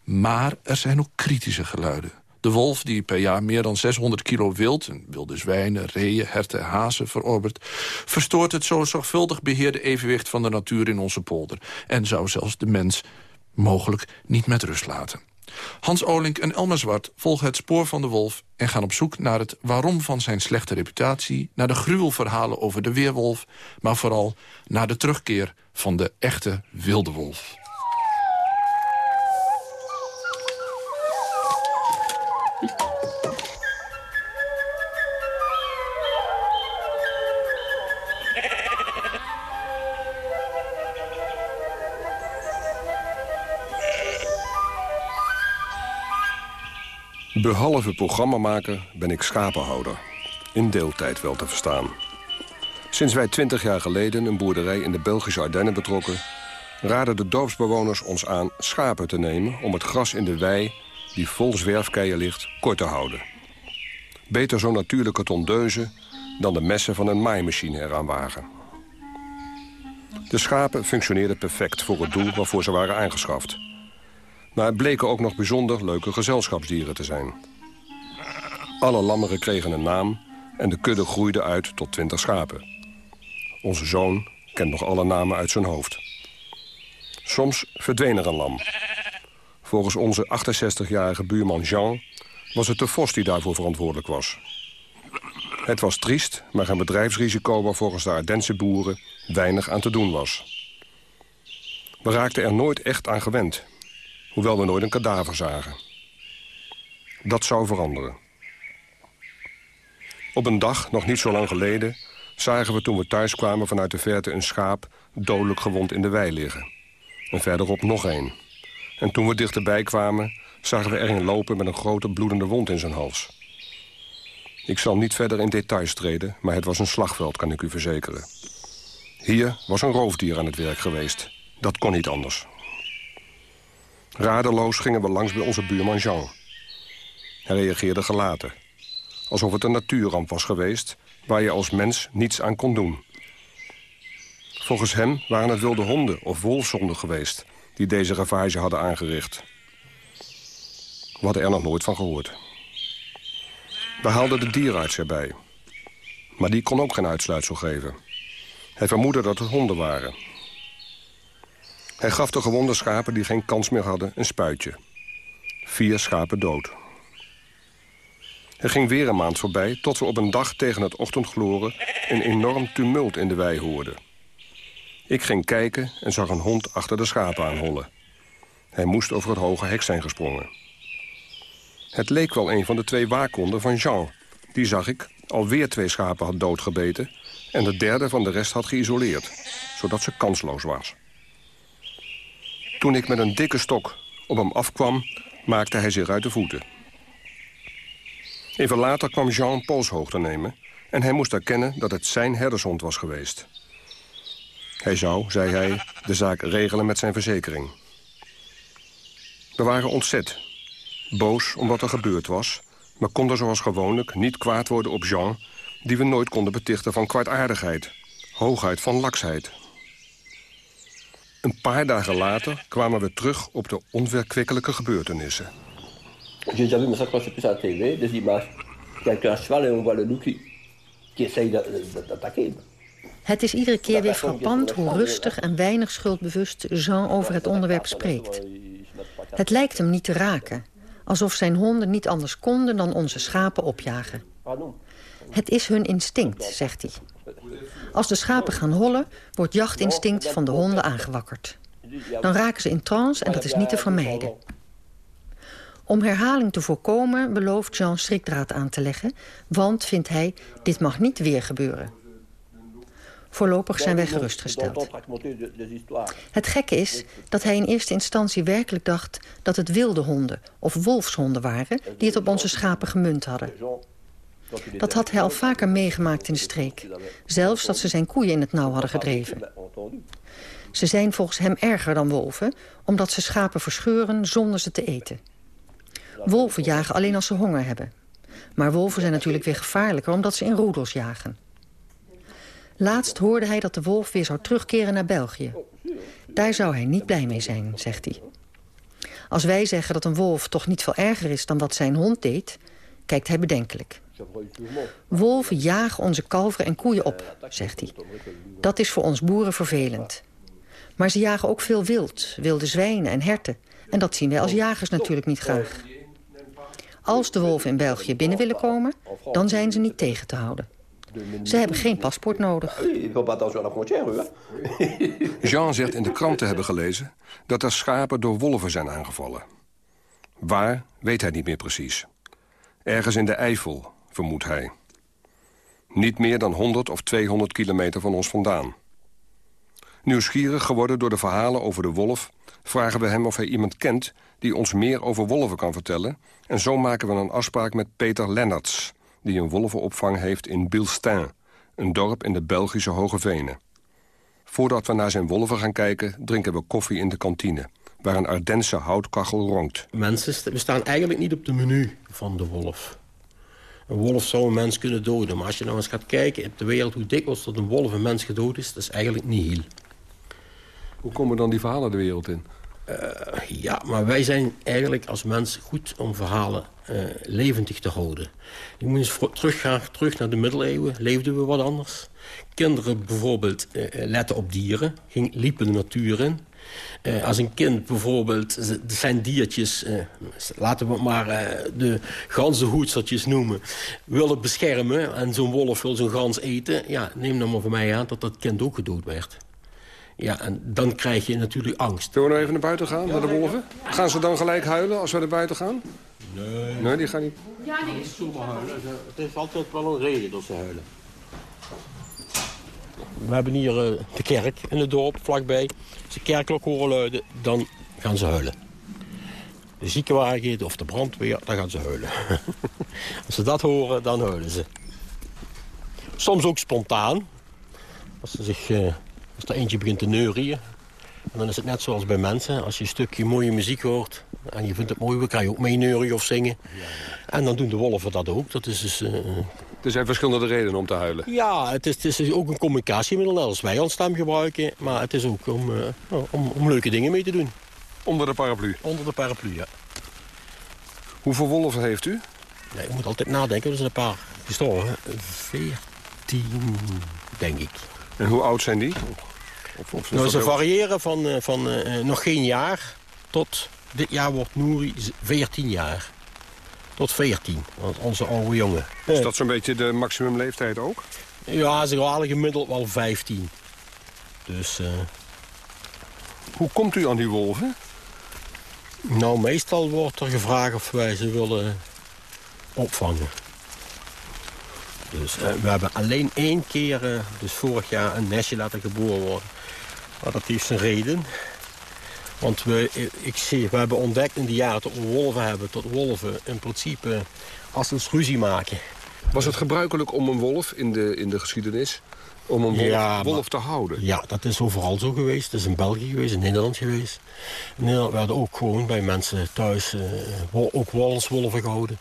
Maar er zijn ook kritische geluiden. De wolf, die per jaar meer dan 600 kilo wild... en wilde zwijnen, reeën, herten, hazen verorbert... verstoort het zo zorgvuldig beheerde evenwicht van de natuur in onze polder... en zou zelfs de mens mogelijk niet met rust laten. Hans Olink en Elmer Zwart volgen het spoor van de wolf... en gaan op zoek naar het waarom van zijn slechte reputatie... naar de gruwelverhalen over de weerwolf... maar vooral naar de terugkeer van de echte wilde wolf. Behalve programmamaker ben ik schapenhouder. In deeltijd wel te verstaan. Sinds wij twintig jaar geleden een boerderij in de Belgische Ardennen betrokken... raden de dorpsbewoners ons aan schapen te nemen... om het gras in de wei, die vol zwerfkeien ligt, kort te houden. Beter zo'n natuurlijke tondeuze dan de messen van een maaimachine eraan wagen. De schapen functioneerden perfect voor het doel waarvoor ze waren aangeschaft... Maar het bleken ook nog bijzonder leuke gezelschapsdieren te zijn. Alle lammeren kregen een naam en de kudde groeide uit tot twintig schapen. Onze zoon kent nog alle namen uit zijn hoofd. Soms verdween er een lam. Volgens onze 68-jarige buurman Jean was het de vos die daarvoor verantwoordelijk was. Het was triest, maar een bedrijfsrisico waar volgens de Ardense boeren weinig aan te doen was. We raakten er nooit echt aan gewend hoewel we nooit een kadaver zagen. Dat zou veranderen. Op een dag, nog niet zo lang geleden... zagen we toen we thuis kwamen vanuit de verte een schaap... dodelijk gewond in de wei liggen. En verderop nog één. En toen we dichterbij kwamen, zagen we er een lopen... met een grote bloedende wond in zijn hals. Ik zal niet verder in details treden, maar het was een slagveld, kan ik u verzekeren. Hier was een roofdier aan het werk geweest. Dat kon niet anders. Radeloos gingen we langs bij onze buurman Jean. Hij reageerde gelaten. Alsof het een natuurramp was geweest... waar je als mens niets aan kon doen. Volgens hem waren het wilde honden of wolfshonden geweest... die deze ravage hadden aangericht. We hadden er nog nooit van gehoord. We haalden de dierenarts erbij. Maar die kon ook geen uitsluitsel geven. Hij vermoedde dat het honden waren hij gaf de gewonde schapen die geen kans meer hadden een spuitje. Vier schapen dood. Er ging weer een maand voorbij tot we op een dag tegen het ochtendgloren... een enorm tumult in de wei hoorden. Ik ging kijken en zag een hond achter de schapen aanhollen. Hij moest over het hoge hek zijn gesprongen. Het leek wel een van de twee waakhonden van Jean. Die zag ik alweer twee schapen had doodgebeten... en de derde van de rest had geïsoleerd, zodat ze kansloos was. Toen ik met een dikke stok op hem afkwam, maakte hij zich uit de voeten. Even later kwam Jean polshoogte nemen... en hij moest erkennen dat het zijn herdershond was geweest. Hij zou, zei hij, de zaak regelen met zijn verzekering. We waren ontzet. Boos om wat er gebeurd was, maar kon er zoals gewoonlijk niet kwaad worden op Jean... die we nooit konden betichten van kwaadaardigheid, hoogheid van laksheid. Een paar dagen later kwamen we terug op de onverkwikkelijke gebeurtenissen. J'ai déjà vu, mais ça quand c'est plus à la tv, des images. Quelqu'un cheval et on voit le loup qui, qui essaye de- de- d'attaquer. Het is iedere keer weer frappant hoe rustig en weinig schuldbewust Jean over het onderwerp spreekt. Het lijkt hem niet te raken, alsof zijn honden niet anders konden dan onze schapen opjagen. Het is hun instinct, zegt hij. Als de schapen gaan hollen, wordt jachtinstinct van de honden aangewakkerd. Dan raken ze in trance en dat is niet te vermijden. Om herhaling te voorkomen belooft Jean schrikdraad aan te leggen... want, vindt hij, dit mag niet weer gebeuren. Voorlopig zijn wij gerustgesteld. Het gekke is dat hij in eerste instantie werkelijk dacht... dat het wilde honden of wolfshonden waren... die het op onze schapen gemunt hadden. Dat had hij al vaker meegemaakt in de streek. Zelfs dat ze zijn koeien in het nauw hadden gedreven. Ze zijn volgens hem erger dan wolven... omdat ze schapen verscheuren zonder ze te eten. Wolven jagen alleen als ze honger hebben. Maar wolven zijn natuurlijk weer gevaarlijker... omdat ze in roedels jagen. Laatst hoorde hij dat de wolf weer zou terugkeren naar België. Daar zou hij niet blij mee zijn, zegt hij. Als wij zeggen dat een wolf toch niet veel erger is dan wat zijn hond deed... kijkt hij bedenkelijk. Wolven jagen onze kalveren en koeien op, zegt hij. Dat is voor ons boeren vervelend. Maar ze jagen ook veel wild, wilde zwijnen en herten. En dat zien wij als jagers natuurlijk niet graag. Als de wolven in België binnen willen komen, dan zijn ze niet tegen te houden. Ze hebben geen paspoort nodig. Jean zegt in de krant te hebben gelezen... dat er schapen door wolven zijn aangevallen. Waar, weet hij niet meer precies. Ergens in de Eifel, vermoedt hij. Niet meer dan 100 of 200 kilometer van ons vandaan. Nieuwsgierig geworden door de verhalen over de wolf... vragen we hem of hij iemand kent die ons meer over wolven kan vertellen... en zo maken we een afspraak met Peter Lennarts... die een wolvenopvang heeft in Bilstein... een dorp in de Belgische Hoge Venen. Voordat we naar zijn wolven gaan kijken, drinken we koffie in de kantine... waar een Ardense houtkachel ronkt. Mensen we staan eigenlijk niet op de menu van de wolf. Een wolf zou een mens kunnen doden. Maar als je nou eens gaat kijken op de wereld hoe dikwijls dat een wolf een mens gedood is... dat is eigenlijk nihil. Hoe komen dan die verhalen de wereld in? Eh, ja, maar wij zijn eigenlijk als mens goed om verhalen eh, levendig te houden. Je moet eens teruggaan terug naar de middeleeuwen. Leefden we wat anders? Kinderen bijvoorbeeld eh, letten op dieren. Ging, liepen de natuur in. Eh, als een kind bijvoorbeeld, er zijn diertjes, eh, laten we het maar eh, de ganzenhoedstertjes noemen, willen beschermen en zo'n wolf wil zo'n gans eten, ja, neem dan maar voor mij aan dat dat kind ook gedood werd. Ja, en dan krijg je natuurlijk angst. Zullen we nou even naar buiten gaan, naar de wolven? Gaan ze dan gelijk huilen als we naar buiten gaan? Nee. Nee, die gaan niet... Ja, nee. Het is altijd wel een reden dat ze huilen. We hebben hier eh, de kerk in het dorp, vlakbij. Als de kerkklok horen luiden, dan gaan ze huilen. De ziekenwagen of de brandweer, dan gaan ze huilen. Als ze dat horen, dan huilen ze. Soms ook spontaan. Als, ze zich, eh, als er eentje begint te neurien. En dan is het net zoals bij mensen. Als je een stukje mooie muziek hoort en je vindt het mooi... dan kan je ook meeneurien of zingen. En dan doen de wolven dat ook. Dat is dus... eh, Er zijn verschillende redenen om te huilen. ja, het is, het is ook een communicatiemiddel net als wij ons stem gebruiken. Maar het is ook om, eh, om, om leuke dingen mee te doen. Onder de paraplu? Onder de paraplu, ja. Hoeveel wolven heeft u? Nee, je moet altijd nadenken. Er zijn een paar gestorven. Veertien, denk ik. En hoe oud zijn die? Of, of is Nou, ze heel- variëren van, eh, van eh, nog geen jaar tot... Dit jaar wordt Nouri z- 14 jaar. Tot 14, want onze oude jongen. Is dat zo'n beetje de maximumleeftijd ook? Ja, ze halen gemiddeld wel 15. Dus... eh, Hoe komt u aan die wolven? Nou, meestal wordt er gevraagd of wij ze willen opvangen. Dus eh, we hebben alleen één keer, eh, dus vorig jaar, een nestje laten geboren worden. Maar dat heeft zijn reden. Want we, eh, ik zie, we hebben ontdekt in de jaren dat we wolven hebben... dat wolven in principe als ze eens ruzie maken. Was het gebruikelijk om een wolf in de, in de geschiedenis om een wolf, wolf te houden. Ja, dat is overal zo geweest. Dat is in België geweest, in Nederland geweest. In Nederland werden ook gewoon bij mensen thuis uh, ook wolven gehouden.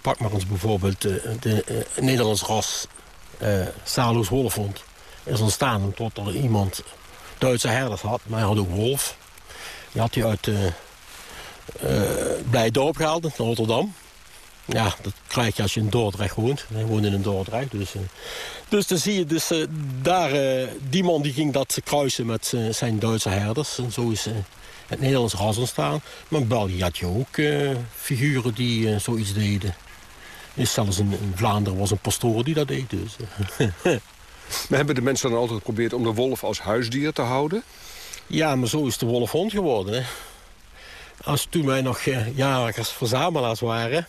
Pak maar eens bijvoorbeeld uh, de uh, Nederlands ras uh, Salus wolfhond. Is ontstaan omdat er iemand Duitse herders had, maar hij had ook wolf. Die had hij uit uh, Blijdorp gehaald, naar Rotterdam. Ja, dat krijg je als je in Dordrecht woont. Hij woont in een Dordrecht. Dus, uh, dus dan zie je, dus, daar, die man die ging dat kruisen met zijn Duitse herders. En zo is het Nederlands ras ontstaan. Maar in België had je ook figuren die zoiets deden. Dus zelfs in, in, Vlaanderen was een pastoor die dat deed. Dus. hebben de mensen dan altijd geprobeerd om de wolf als huisdier te houden? Ja, maar zo is de wolf hond geworden. Hè? Als toen wij nog jagers, verzamelaars waren...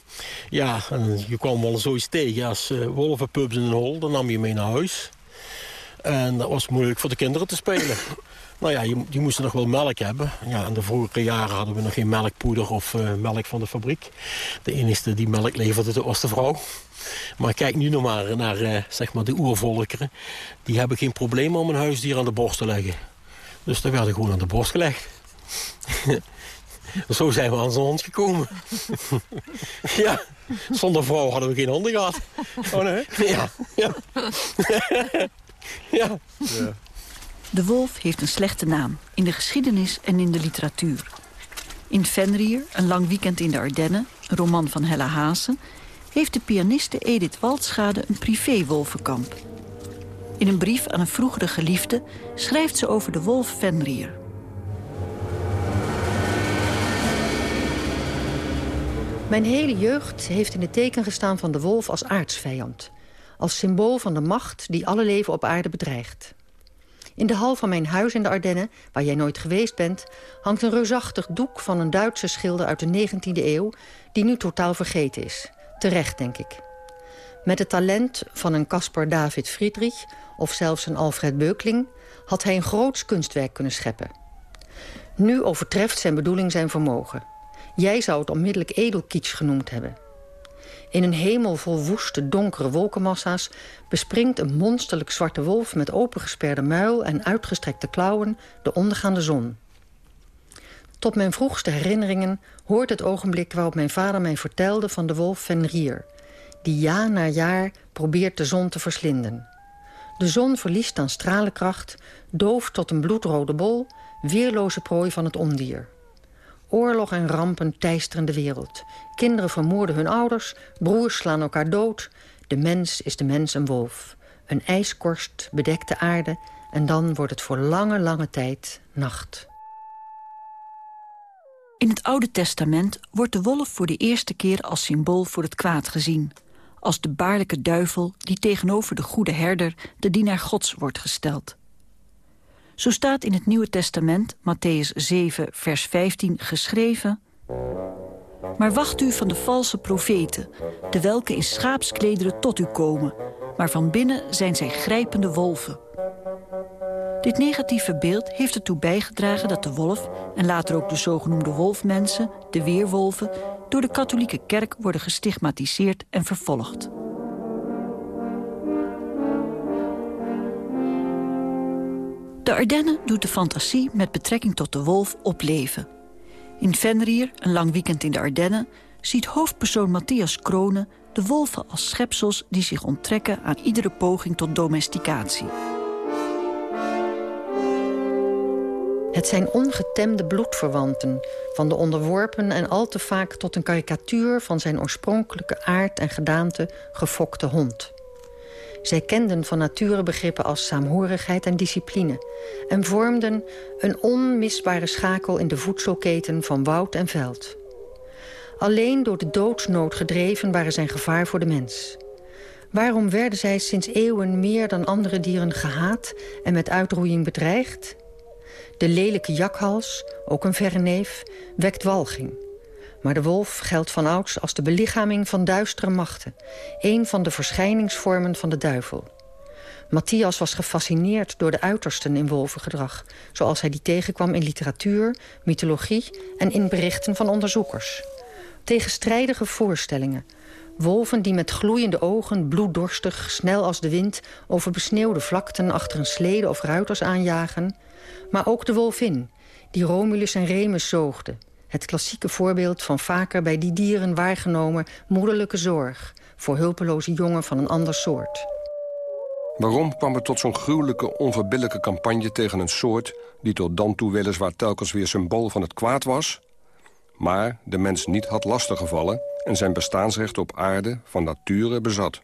ja, en je kwam wel zoiets tegen als uh, wolvenpubs in een hol. Dan nam je mee naar huis. En dat was moeilijk voor de kinderen te spelen. nou ja, je, die moesten nog wel melk hebben. Ja, in de vroegere jaren hadden we nog geen melkpoeder of uh, melk van de fabriek. De enige die melk leverde was de vrouw. Maar kijk nu nog maar naar zeg maar de oervolkeren. Die hebben geen probleem om een huisdier aan de borst te leggen. Dus daar werden gewoon aan de borst gelegd. Zo zijn we aan zo'n hond gekomen. ja, zonder vrouw hadden we geen honden gehad. Oh nee? Ja. Ja. ja. ja. De wolf heeft een slechte naam, in de geschiedenis en in de literatuur. In Fenrir, een lang weekend in de Ardennen, een roman van Hella Haase... heeft de pianiste Edith Waldschade een privé-wolvenkamp. In een brief aan een vroegere geliefde schrijft ze over de wolf Fenrir. Mijn hele jeugd heeft in het teken gestaan van de wolf als aardsvijand. Als symbool van de macht die alle leven op aarde bedreigt. In de hal van mijn huis in de Ardennen, waar jij nooit geweest bent... hangt een reusachtig doek van een Duitse schilder uit de 19e eeuw... die nu totaal vergeten is. Terecht, denk ik. Met het talent van een Caspar David Friedrich... of zelfs een Alfred Beukling... had hij een groots kunstwerk kunnen scheppen. Nu overtreft zijn bedoeling zijn vermogen. Jij zou het onmiddellijk edelkitsch genoemd hebben. In een hemel vol woeste, donkere wolkenmassa's... bespringt een monsterlijk zwarte wolf met opengesperde muil... en uitgestrekte klauwen de ondergaande zon. Tot mijn vroegste herinneringen hoort het ogenblik... waarop mijn vader mij vertelde van de wolf Fenrir... die jaar na jaar probeert de zon te verslinden. De zon verliest aan stralenkracht, dooft tot een bloedrode bol... weerloze prooi van het ondier. Oorlog en rampen teisteren de wereld. Kinderen vermoorden hun ouders, broers slaan elkaar dood. De mens is de mens een wolf. Een ijskorst bedekt de aarde en dan wordt het voor lange, lange tijd nacht. In het Oude Testament wordt de wolf voor de eerste keer als symbool voor het kwaad gezien. Als de baarlijke duivel die tegenover de goede herder, de dienaar gods, wordt gesteld. Zo staat in het Nieuwe Testament, Matthäus 7, vers 15, geschreven... Maar wacht u van de valse profeten, de welke in schaapsklederen tot u komen, maar van binnen zijn zij grijpende wolven. Dit negatieve beeld heeft ertoe bijgedragen dat de wolf, en later ook de zogenoemde wolfmensen, de weerwolven, door de katholieke kerk worden gestigmatiseerd en vervolgd. De Ardennen doet de fantasie met betrekking tot de wolf opleven. In Fenrir, een lang weekend in de Ardennen... ziet hoofdpersoon Matthias Kronen de wolven als schepsels... die zich onttrekken aan iedere poging tot domesticatie. Het zijn ongetemde bloedverwanten van de onderworpen... en al te vaak tot een karikatuur van zijn oorspronkelijke aard en gedaante gefokte hond. Zij kenden van nature begrippen als saamhorigheid en discipline... en vormden een onmisbare schakel in de voedselketen van woud en veld. Alleen door de doodsnood gedreven waren zij gevaar voor de mens. Waarom werden zij sinds eeuwen meer dan andere dieren gehaat... en met uitroeiing bedreigd? De lelijke jakhals, ook een verre neef, wekt walging... Maar de wolf geldt van ouds als de belichaming van duistere machten. Een van de verschijningsvormen van de duivel. Matthias was gefascineerd door de uitersten in wolvengedrag... zoals hij die tegenkwam in literatuur, mythologie... en in berichten van onderzoekers. Tegenstrijdige voorstellingen, Wolven die met gloeiende ogen, bloeddorstig, snel als de wind... over besneeuwde vlakten achter een slede of ruiters aanjagen. Maar ook de wolvin, die Romulus en Remus zoogde. Het klassieke voorbeeld van vaker bij die dieren waargenomen moederlijke zorg... voor hulpeloze jongen van een ander soort. Waarom kwam het tot zo'n gruwelijke, onverbiddelijke campagne tegen een soort... die tot dan toe weliswaar telkens weer symbool van het kwaad was... maar de mens niet had lastiggevallen... en zijn bestaansrecht op aarde van nature bezat?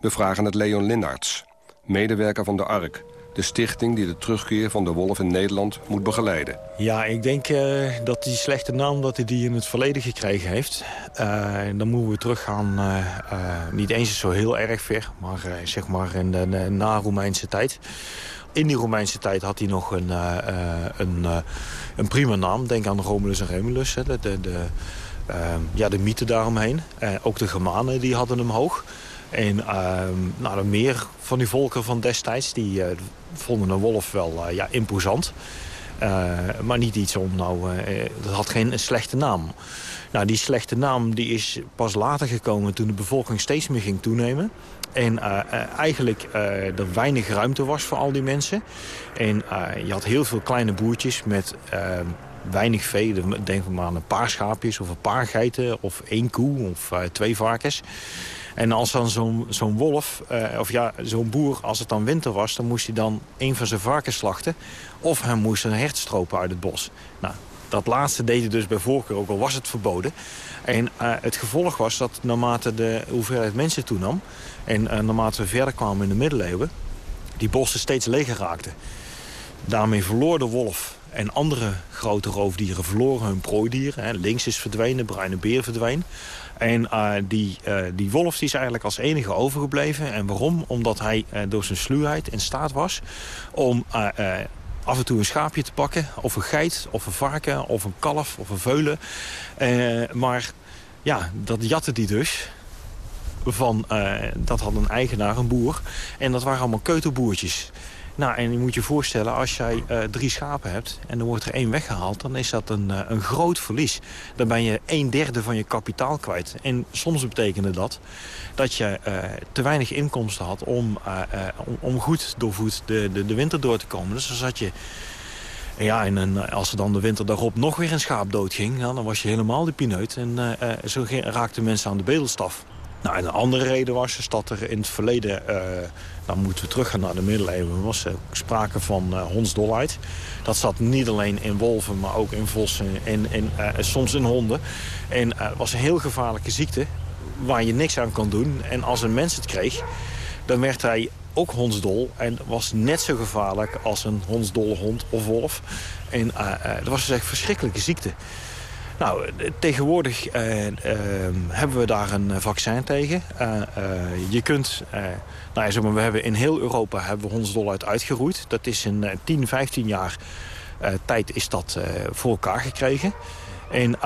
We vragen het Leon Linnaerts, medewerker van de ARK de stichting die de terugkeer van de wolf in Nederland moet begeleiden. Ja, ik denk uh, dat die slechte naam dat hij die in het verleden gekregen heeft. Uh, dan moeten we teruggaan, uh, niet eens zo heel erg ver, maar zeg maar in de, de na-Roemeinse tijd. In die Romeinse tijd had hij nog een, een, een prima naam. Denk aan Romulus en Remulus, hè, de, de, ja, de mythe daaromheen. ook de Germanen die hadden hem hoog. En uh, nou, meer van die volken van destijds... die vonden een wolf wel ja, imposant. Eh, maar niet iets om nou... dat had geen slechte naam. Nou, die slechte naam die is pas later gekomen... toen de bevolking steeds meer ging toenemen. En eigenlijk er weinig ruimte was voor al die mensen. En je had heel veel kleine boertjes met weinig vee. Denk maar aan een paar schaapjes of een paar geiten... of één koe of twee varkens. En als dan zo'n wolf, uh, of ja, zo'n boer, als het dan winter was... dan moest hij dan een van zijn varkens slachten. Of hij moest een hert stropen uit het bos. Nou, dat laatste deed hij dus bij voorkeur, ook al was het verboden. En uh, het gevolg was dat naarmate de hoeveelheid mensen toenam... en uh, naarmate we verder kwamen in de middeleeuwen... die bossen steeds leger raakten. Daarmee verloor de wolf en andere grote roofdieren verloren hun prooidieren. Hè. Links is verdwenen, bruine beer verdween. En uh, die, die wolf die is eigenlijk als enige overgebleven. En waarom? Omdat hij door zijn sluwheid in staat was om af en toe een schaapje te pakken. Of een geit, of een varken, of een kalf, of een veulen. maar ja, dat jatte die dus. Van, dat had een eigenaar, een boer. En dat waren allemaal keutelboertjes. Nou, en je moet je voorstellen, als jij uh, drie schapen hebt... en er wordt er één weggehaald, dan is dat een, uh, een groot verlies. Dan ben je een derde van je kapitaal kwijt. En soms betekende dat dat je uh, te weinig inkomsten had... om, om, om, goed doorvoed de, de, de winter door te komen. Dus dan zat je... Ja, en, als er dan de winter daarop nog weer een schaap doodging... dan was je helemaal de pineut. En zo raakten mensen aan de bedelstaf. Nou, en een andere reden was is dat er in het verleden, dan moeten we teruggaan naar de middeleeuwen, was er sprake van uh, hondsdolheid. Dat zat niet alleen in wolven, maar ook in vossen en, en uh, soms in honden. En het was een heel gevaarlijke ziekte waar je niks aan kon doen. En als een mens het kreeg, dan werd hij ook hondsdol. En was net zo gevaarlijk als een hondsdolle hond of wolf. En dat was dus echt verschrikkelijke ziekte. Nou, tegenwoordig uh, uh, hebben we daar een vaccin tegen. Je kunt, nou ja, zeg maar, we hebben in heel Europa hebben we hondsdolheid uitgeroeid. Dat is in 10, 15 jaar tijd is dat voor elkaar gekregen. En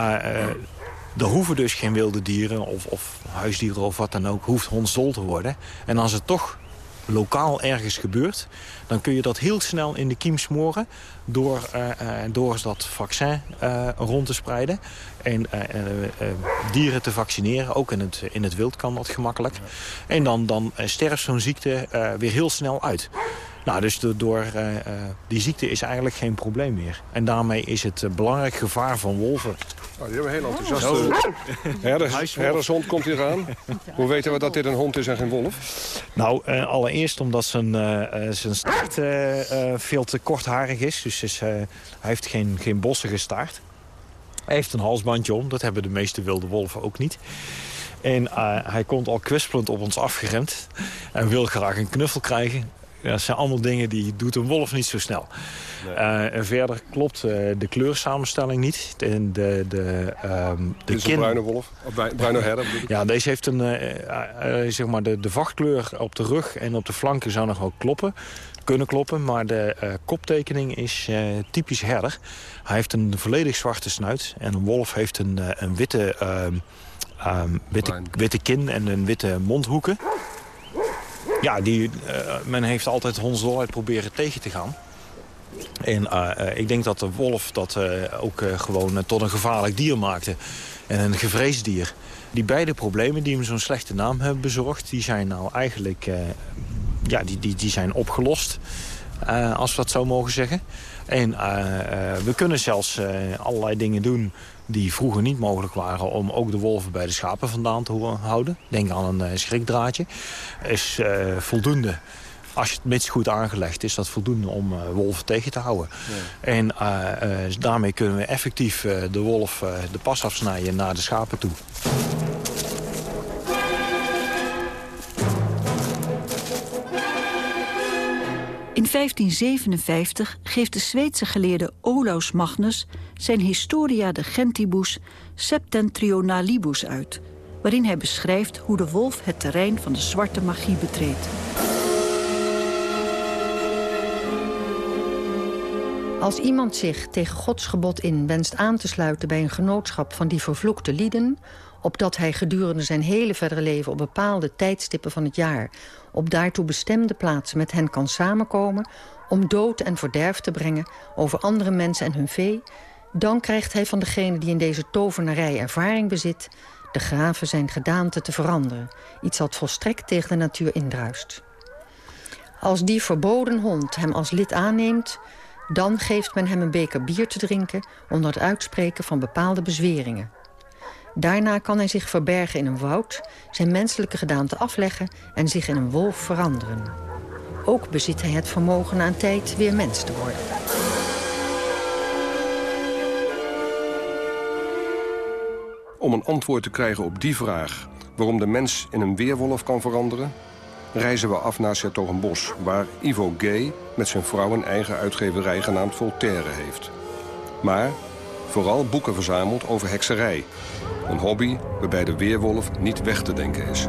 er hoeven dus geen wilde dieren of, of huisdieren of wat dan ook, hoeft hondsdol te worden. En als het toch lokaal ergens gebeurt... dan kun je dat heel snel in de kiem smoren... door, uh, uh, door dat vaccin uh, rond te spreiden. En dieren te vaccineren. Ook in het, in het wild kan dat gemakkelijk. En dan, dan sterft zo'n ziekte weer heel snel uit. Nou, dus door die ziekte is eigenlijk geen probleem meer. En daarmee is het belangrijk gevaar van wolven. Oh, die hebben heel enthousiast. Oh. Herders, herdershond komt hier aan. Hoe weten we dat dit een hond is en geen wolf? Nou, allereerst omdat zijn, zijn staart veel te kortharig is. Dus is, hij heeft geen, geen bossige staart. Hij heeft een halsbandje om. Dat hebben de meeste wilde wolven ook niet. En hij komt al kwispelend op ons afgeremd. En wil graag een knuffel krijgen. Ja, dat zijn allemaal dingen die doet een wolf niet zo snel. Nee. En verder klopt uh, de kleursamenstelling niet. De, de, de, um, de kin... een bruine wolf? Of bruine herder? ja, deze heeft een, uh, zeg maar de, de vachtkleur op de rug en op de flanken zou nog wel kloppen. Kunnen kloppen, maar de koptekening is typisch herder. Hij heeft een volledig zwarte snuit. En een wolf heeft een, een witte, um, witte, witte kin en een witte mondhoeken. Ja, die, men heeft altijd hondsdolheid proberen tegen te gaan. En uh, ik denk dat de wolf dat uh, ook gewoon tot een gevaarlijk dier maakte. En een gevreesd dier. Die beide problemen die hem zo'n slechte naam hebben bezorgd... die zijn nou eigenlijk ja, die, die, die zijn opgelost. als we dat zo mogen zeggen. En we kunnen zelfs allerlei dingen doen die vroeger niet mogelijk waren... om ook de wolven bij de schapen vandaan te houden. Denk aan een schrikdraadje. Is voldoende als je het mits goed aangelegd is, dat voldoende om uh, wolven tegen te houden. En uh, uh, daarmee kunnen we effectief de wolf de pas afsnijden naar de schapen toe. In 1557 geeft de Zweedse geleerde Olaus Magnus zijn Historia de Gentibus Septentrionalibus uit, waarin hij beschrijft hoe de wolf het terrein van de zwarte magie betreedt. Als iemand zich tegen Gods gebod in wenst aan te sluiten bij een genootschap van die vervloekte lieden, opdat hij gedurende zijn hele verdere leven op bepaalde tijdstippen van het jaar op daartoe bestemde plaatsen met hen kan samenkomen om dood en verderf te brengen over andere mensen en hun vee, dan krijgt hij van degene die in deze tovenarij ervaring bezit de graven zijn gedaante te veranderen, iets wat volstrekt tegen de natuur indruist. Als die verboden hond hem als lid aanneemt, dan geeft men hem een beker bier te drinken onder het uitspreken van bepaalde bezweringen. Daarna kan hij zich verbergen in een woud, zijn menselijke gedaante afleggen en zich in een wolf veranderen. Ook bezit hij het vermogen een tijd weer mens te worden. Om een antwoord te krijgen op die vraag waarom de mens in een weerwolf kan veranderen reizen we af naar Sertogenbos... waar Ivo Gay met zijn vrouw een eigen uitgeverij genaamd Voltaire heeft. Maar vooral boeken verzameld over hekserij. Een hobby waarbij de weerwolf niet weg te denken is.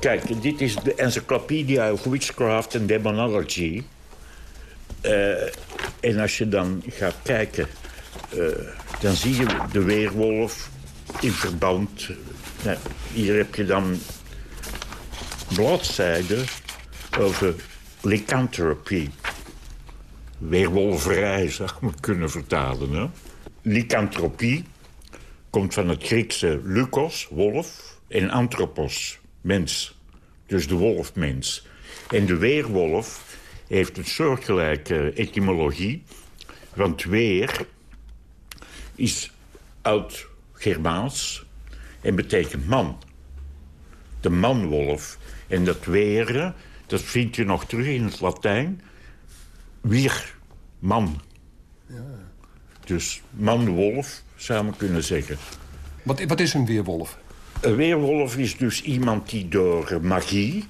Kijk, dit is de Encyclopedia of Witchcraft and Demonology. Uh, en als je dan gaat kijken, uh, dan zie je de weerwolf in verband... Nou, hier heb je dan bladzijden over lycanthropy. Weerwolverij, zou we kunnen vertalen. Hè? Lycanthropie komt van het Griekse lukos, wolf, en anthropos, mens. Dus de wolfmens. En de weerwolf heeft een soortgelijke etymologie. Want weer is oud Germaans en betekent man. De manwolf. En dat weren, dat vind je nog terug in het Latijn. Wier, man. Ja. Dus man-wolf, zou men kunnen zeggen. Wat, wat is een weerwolf? Een weerwolf is dus iemand die door magie...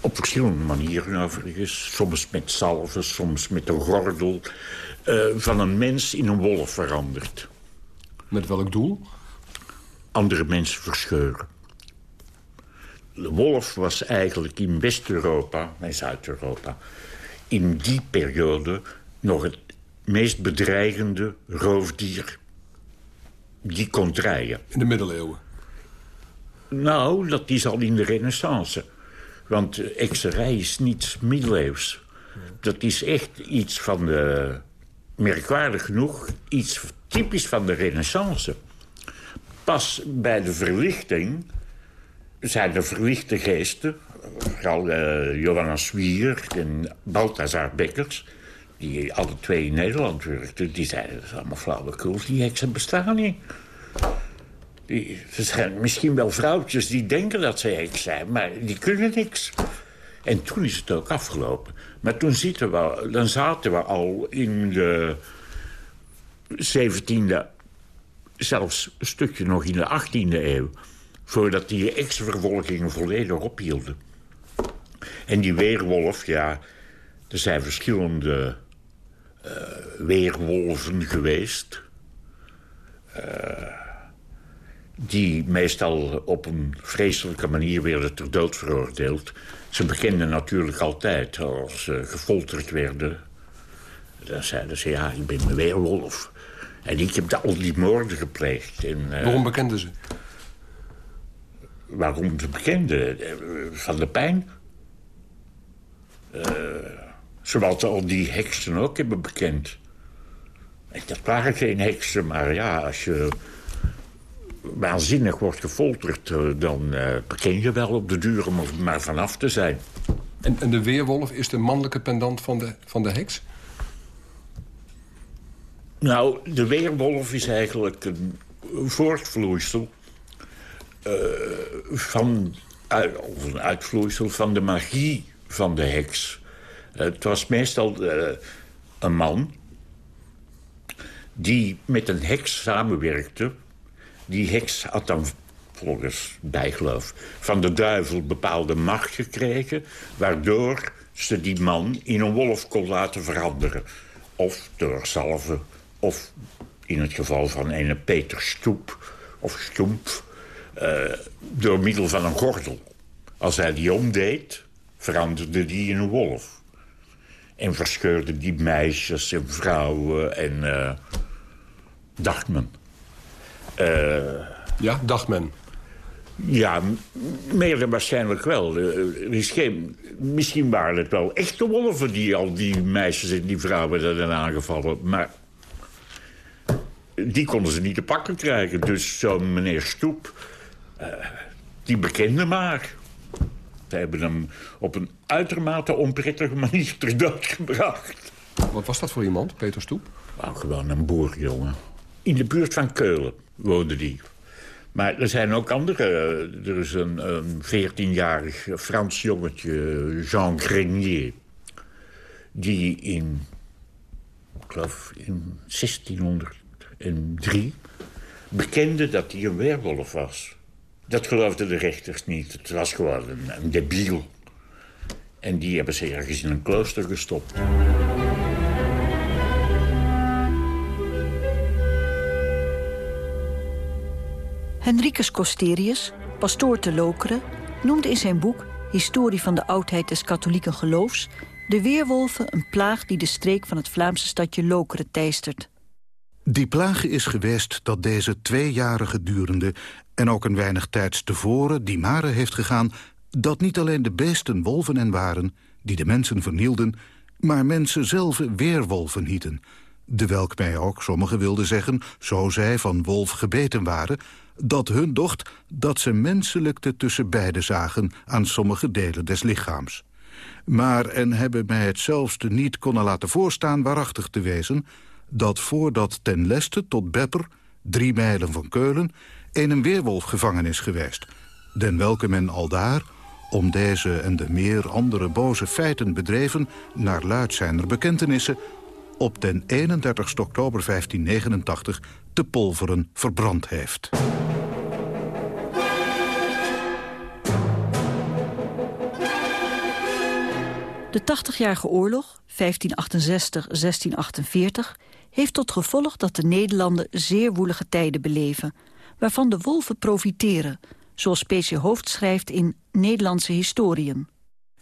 op verschillende manieren overigens... soms met salven, soms met een gordel... Uh, van een mens in een wolf verandert. Met welk doel? Andere mensen verscheuren. De wolf was eigenlijk in West-Europa en Zuid-Europa... in die periode nog het meest bedreigende roofdier die kon dreigen. In de middeleeuwen? Nou, dat is al in de renaissance. Want hekserij is niet middeleeuws. Dat is echt iets van de... merkwaardig genoeg, iets typisch van de renaissance. Pas bij de verlichting zijn de verlichte geesten... vooral uh, Johanna Swier en Balthazar Bekkers... die alle twee in Nederland werkten... die zeiden, dat is allemaal flauwekul, die heksen bestaan niet. Die, zijn misschien wel vrouwtjes die denken dat ze heks zijn... maar die kunnen niks. En toen is het ook afgelopen. Maar toen zitten we, dan zaten we al in de 17e, zelfs een stukje nog in de 18e eeuw... voordat die ex-vervolgingen volledig ophielden. En die weerwolf, ja, er zijn verschillende uh, weerwolven geweest... Uh, die meestal op een vreselijke manier werden ter dood veroordeeld. Ze bekenden natuurlijk altijd als ze gefolterd werden. Dan zeiden ze, ja, ik ben een weerwolf. En ik heb al die moorden gepleegd. En, uh, waarom bekenden ze? Waarom ze bekenden? Eh, van de pijn. Uh, zoals al die heksen ook hebben bekend. Dat waren geen heksen, maar ja, als je waanzinnig wordt gefolterd... eh, dan uh, je wel op de duur om er maar vanaf te zijn. En, en de weerwolf is de mannelijke pendant van de, van de heks? Nou, de weerwolf is eigenlijk een voortvloeisel... Uh, van, of een uitvloeisel van de magie van de heks. Uh, het was meestal uh, een man die met een heks samenwerkte. Die heks had dan volgens bijgeloof van de duivel bepaalde macht gekregen... waardoor ze die man in een wolf kon laten veranderen. Of door salven, of in het geval van een Peter Stoep of Stoemp... Uh, door middel van een gordel. Als hij die omdeed, veranderde die in een wolf. En verscheurde die meisjes en vrouwen en... Uh, dacht men. Uh, ja, dacht men. Ja, meer dan waarschijnlijk wel. Er is geen, misschien waren het wel echte wolven... die al die meisjes en die vrouwen hadden aangevallen. Maar die konden ze niet te pakken krijgen. Dus zo'n meneer Stoep, uh, die bekende maar. Ze hebben hem op een uitermate onprettige manier ter dood gebracht. Wat was dat voor iemand, Peter Stoep? Nou, gewoon een boerjongen. In de buurt van Keulen woonde die. Maar er zijn ook andere. Er is een, een 14-jarig Frans jongetje, Jean Grenier... die in, ik geloof, in 1603 bekende dat hij een weerwolf was. Dat geloofden de rechters niet. Het was gewoon een, debiel. En die hebben ze ergens in een klooster gestopt. Henricus Costerius, pastoor te Lokeren, noemt in zijn boek Historie van de oudheid des katholieken geloofs de weerwolven een plaag die de streek van het Vlaamse stadje Lokeren teistert. Die plaag is geweest dat deze twee jaren gedurende en ook een weinig tijds tevoren die mare heeft gegaan dat niet alleen de beesten wolven en waren die de mensen vernielden, maar mensen zelf weerwolven hieten, dewelk mij ook sommigen wilden zeggen, zo zij van wolf gebeten waren, dat hun docht dat ze menselijkte tussen beide zagen aan sommige delen des lichaams. Maar en hebben mij het niet konnen laten voorstaan waarachtig te wezen, dat voordat ten leste tot Bepper, drie mijlen van Keulen, een weerwolf gevangen is geweest, den welke men aldaar, om deze en de meer andere boze feiten bedreven, naar luid zijner bekentenissen, op den 31 oktober 1589 te Polveren verbrand heeft. De 80-jarige oorlog, 1568-1648, heeft tot gevolg dat de Nederlanden zeer woelige tijden beleven, waarvan de wolven profiteren, zoals P.C. Hoofd schrijft in Nederlandse Historiën.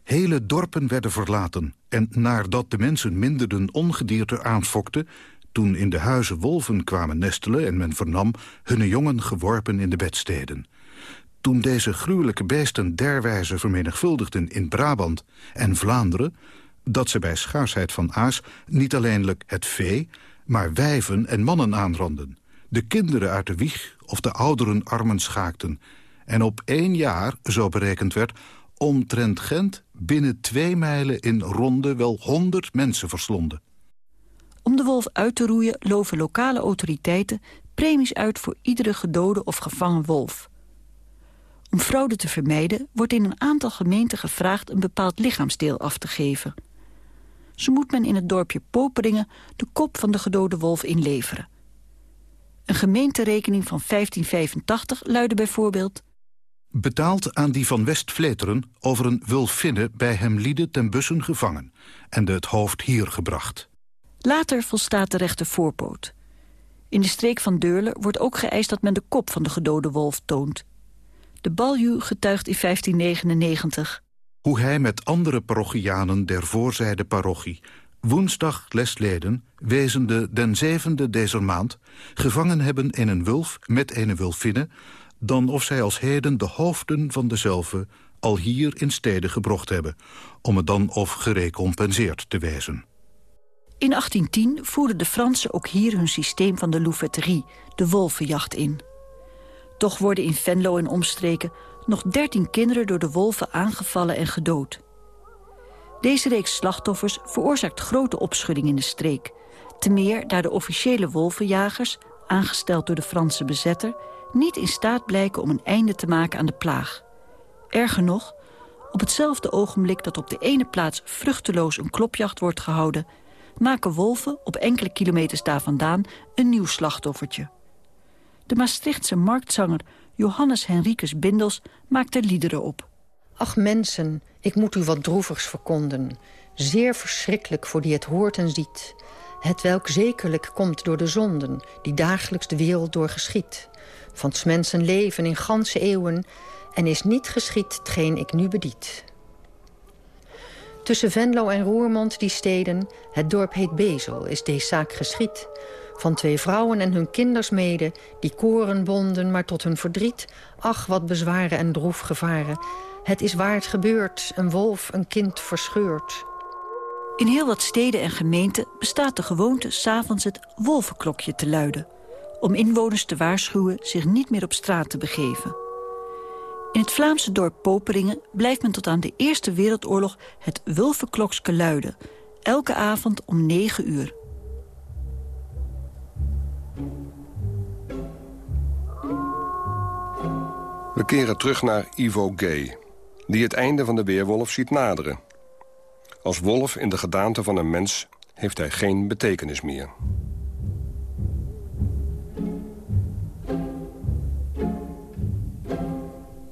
Hele dorpen werden verlaten en nadat de mensen minderden ongedierte aanfokten, toen in de huizen wolven kwamen nestelen en men vernam hunne jongen geworpen in de bedsteden. Toen deze gruwelijke beesten derwijze vermenigvuldigden in Brabant en Vlaanderen, dat ze bij schaarsheid van aas niet alleenlijk het vee, maar wijven en mannen aanranden, de kinderen uit de wieg of de ouderen armen schaakten, en op één jaar, zo berekend werd, omtrent Gent binnen twee mijlen in ronde wel honderd mensen verslonden. Om de wolf uit te roeien loven lokale autoriteiten premies uit voor iedere gedode of gevangen wolf. Om fraude te vermijden wordt in een aantal gemeenten gevraagd een bepaald lichaamsdeel af te geven. Zo moet men in het dorpje Poperingen de kop van de gedode wolf inleveren. Een gemeenterekening van 1585 luidde bijvoorbeeld... Betaald aan die van West-Vleteren over een wulfinne bij hem lieden ten bussen gevangen... en de het hoofd hier gebracht. Later volstaat de rechter voorpoot. In de streek van Deurle wordt ook geëist dat men de kop van de gedode wolf toont. De balju getuigt in 1599. Hoe hij met andere parochianen der voorzijde parochie... woensdag lesleden, wezende den zevende deze maand... gevangen hebben in een wulf met een wulfinne... dan of zij als heden de hoofden van dezelfde... al hier in steden gebrocht hebben... om het dan of gerecompenseerd te wijzen. In 1810 voerden de Fransen ook hier hun systeem van de louveterie, de wolvenjacht, in. Toch worden in Venlo en omstreken nog dertien kinderen door de wolven aangevallen en gedood. Deze reeks slachtoffers veroorzaakt grote opschudding in de streek. Te meer daar de officiële wolvenjagers, aangesteld door de Franse bezetter... niet in staat blijken om een einde te maken aan de plaag. Erger nog, op hetzelfde ogenblik dat op de ene plaats vruchteloos een klopjacht wordt gehouden... maken wolven op enkele kilometers daar vandaan een nieuw slachtoffertje. De Maastrichtse marktzanger Johannes Henricus Bindels maakt er liederen op. Ach mensen, ik moet u wat droevigs verkonden. Zeer verschrikkelijk voor die het hoort en ziet. Het welk zekerlijk komt door de zonden... die dagelijks de wereld doorgeschiet. Van s mensen leven in ganse eeuwen... en is niet geschied tgeen ik nu bediet. Tussen Venlo en Roermond, die steden... het dorp heet Bezel, is deze zaak geschied... Van twee vrouwen en hun kinders mede, die koren bonden, maar tot hun verdriet. Ach, wat bezwaren en droef gevaren. Het is waar het gebeurt, een wolf een kind verscheurt. In heel wat steden en gemeenten bestaat de gewoonte s'avonds het wolvenklokje te luiden. Om inwoners te waarschuwen zich niet meer op straat te begeven. In het Vlaamse dorp Poperingen blijft men tot aan de Eerste Wereldoorlog het wolvenklokske luiden. Elke avond om 9 uur. We keren terug naar Ivo Gay, die het einde van de weerwolf ziet naderen. Als wolf in de gedaante van een mens heeft hij geen betekenis meer.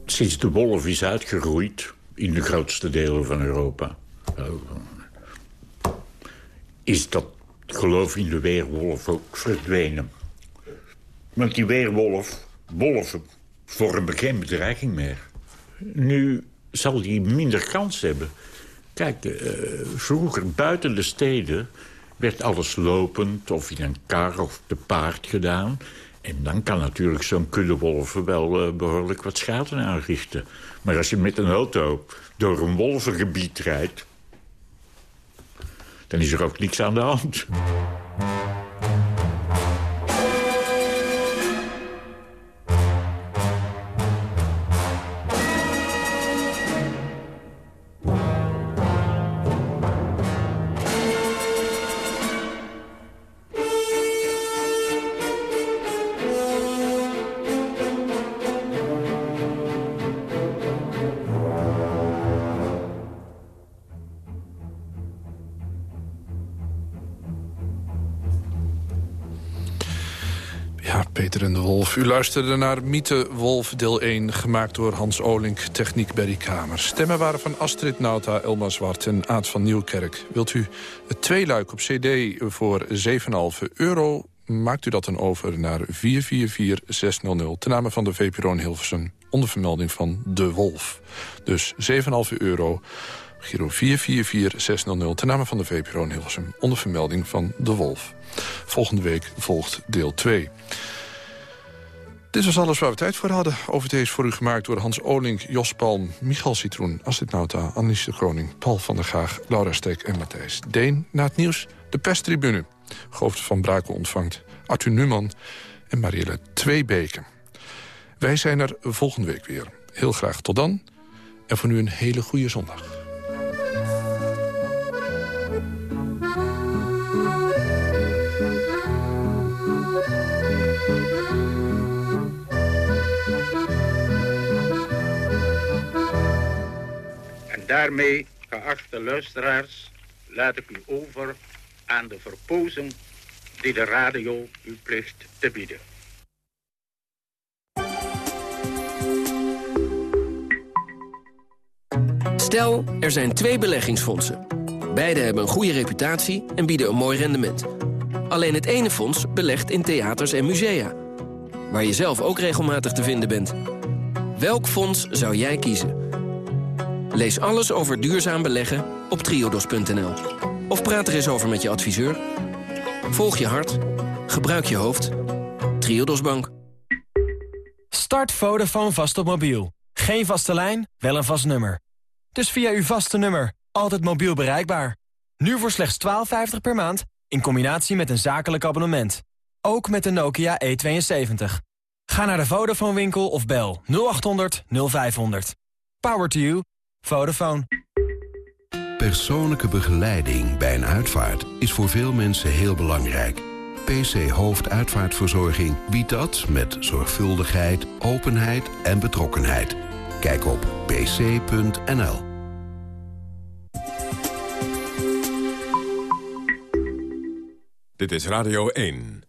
Sinds de wolf is uitgeroeid in de grootste delen van Europa... is dat geloof in de weerwolf ook verdwenen. Want die weerwolf, wolven, vormen geen bedreiging meer. Nu zal die minder kans hebben. Kijk, uh, vroeger buiten de steden werd alles lopend of in een kar of te paard gedaan. En dan kan natuurlijk zo'n kudde wel uh, behoorlijk wat schade aanrichten. Maar als je met een auto door een wolvengebied rijdt... dan is er ook niks aan de hand. Luisterde naar Mythe Wolf deel 1, gemaakt door Hans Olink, techniek Berry Kamer. Stemmen waren van Astrid Nauta, Elma Zwart en Aad van Nieuwkerk. Wilt u het tweeluik op cd voor 7,5 euro? Maakt u dat dan over naar 444600, ten name van de VPRO in Hilversum... onder vermelding van De Wolf. Dus 7,5 euro, Giro 444600, ten name van de VPRO in Hilversum... onder vermelding van De Wolf. Volgende week volgt deel 2. Dit was alles waar we tijd voor hadden. OVT is voor u gemaakt door Hans Olink, Jos Palm, Michal Citroen... Astrid Nauta, Annelies de Kroning, Paul van der Gaag, Laura Steek en Matthijs Deen. Na het nieuws de pestribune. Goofd van Brakel ontvangt Arthur Numan en Marielle Tweebeke. Wij zijn er volgende week weer. Heel graag tot dan. En voor nu een hele goede zondag. Daarmee, geachte luisteraars, laat ik u over aan de verpozen die de radio u plicht te bieden. Stel, er zijn twee beleggingsfondsen. Beide hebben een goede reputatie en bieden een mooi rendement. Alleen het ene fonds belegt in theaters en musea. Waar je zelf ook regelmatig te vinden bent. Welk fonds zou jij kiezen? Lees alles over duurzaam beleggen op triodos.nl. Of praat er eens over met je adviseur. Volg je hart. Gebruik je hoofd. Triodos Bank. Start Vodafone vast op mobiel. Geen vaste lijn, wel een vast nummer. Dus via uw vaste nummer, altijd mobiel bereikbaar. Nu voor slechts 12,50 per maand, in combinatie met een zakelijk abonnement. Ook met de Nokia E72. Ga naar de Vodafone winkel of bel 0800 0500. Power to you. Vodafone. Persoonlijke begeleiding bij een uitvaart is voor veel mensen heel belangrijk. PC Hoofduitvaartverzorging biedt dat met zorgvuldigheid, openheid en betrokkenheid. Kijk op pc.nl. Dit is Radio 1.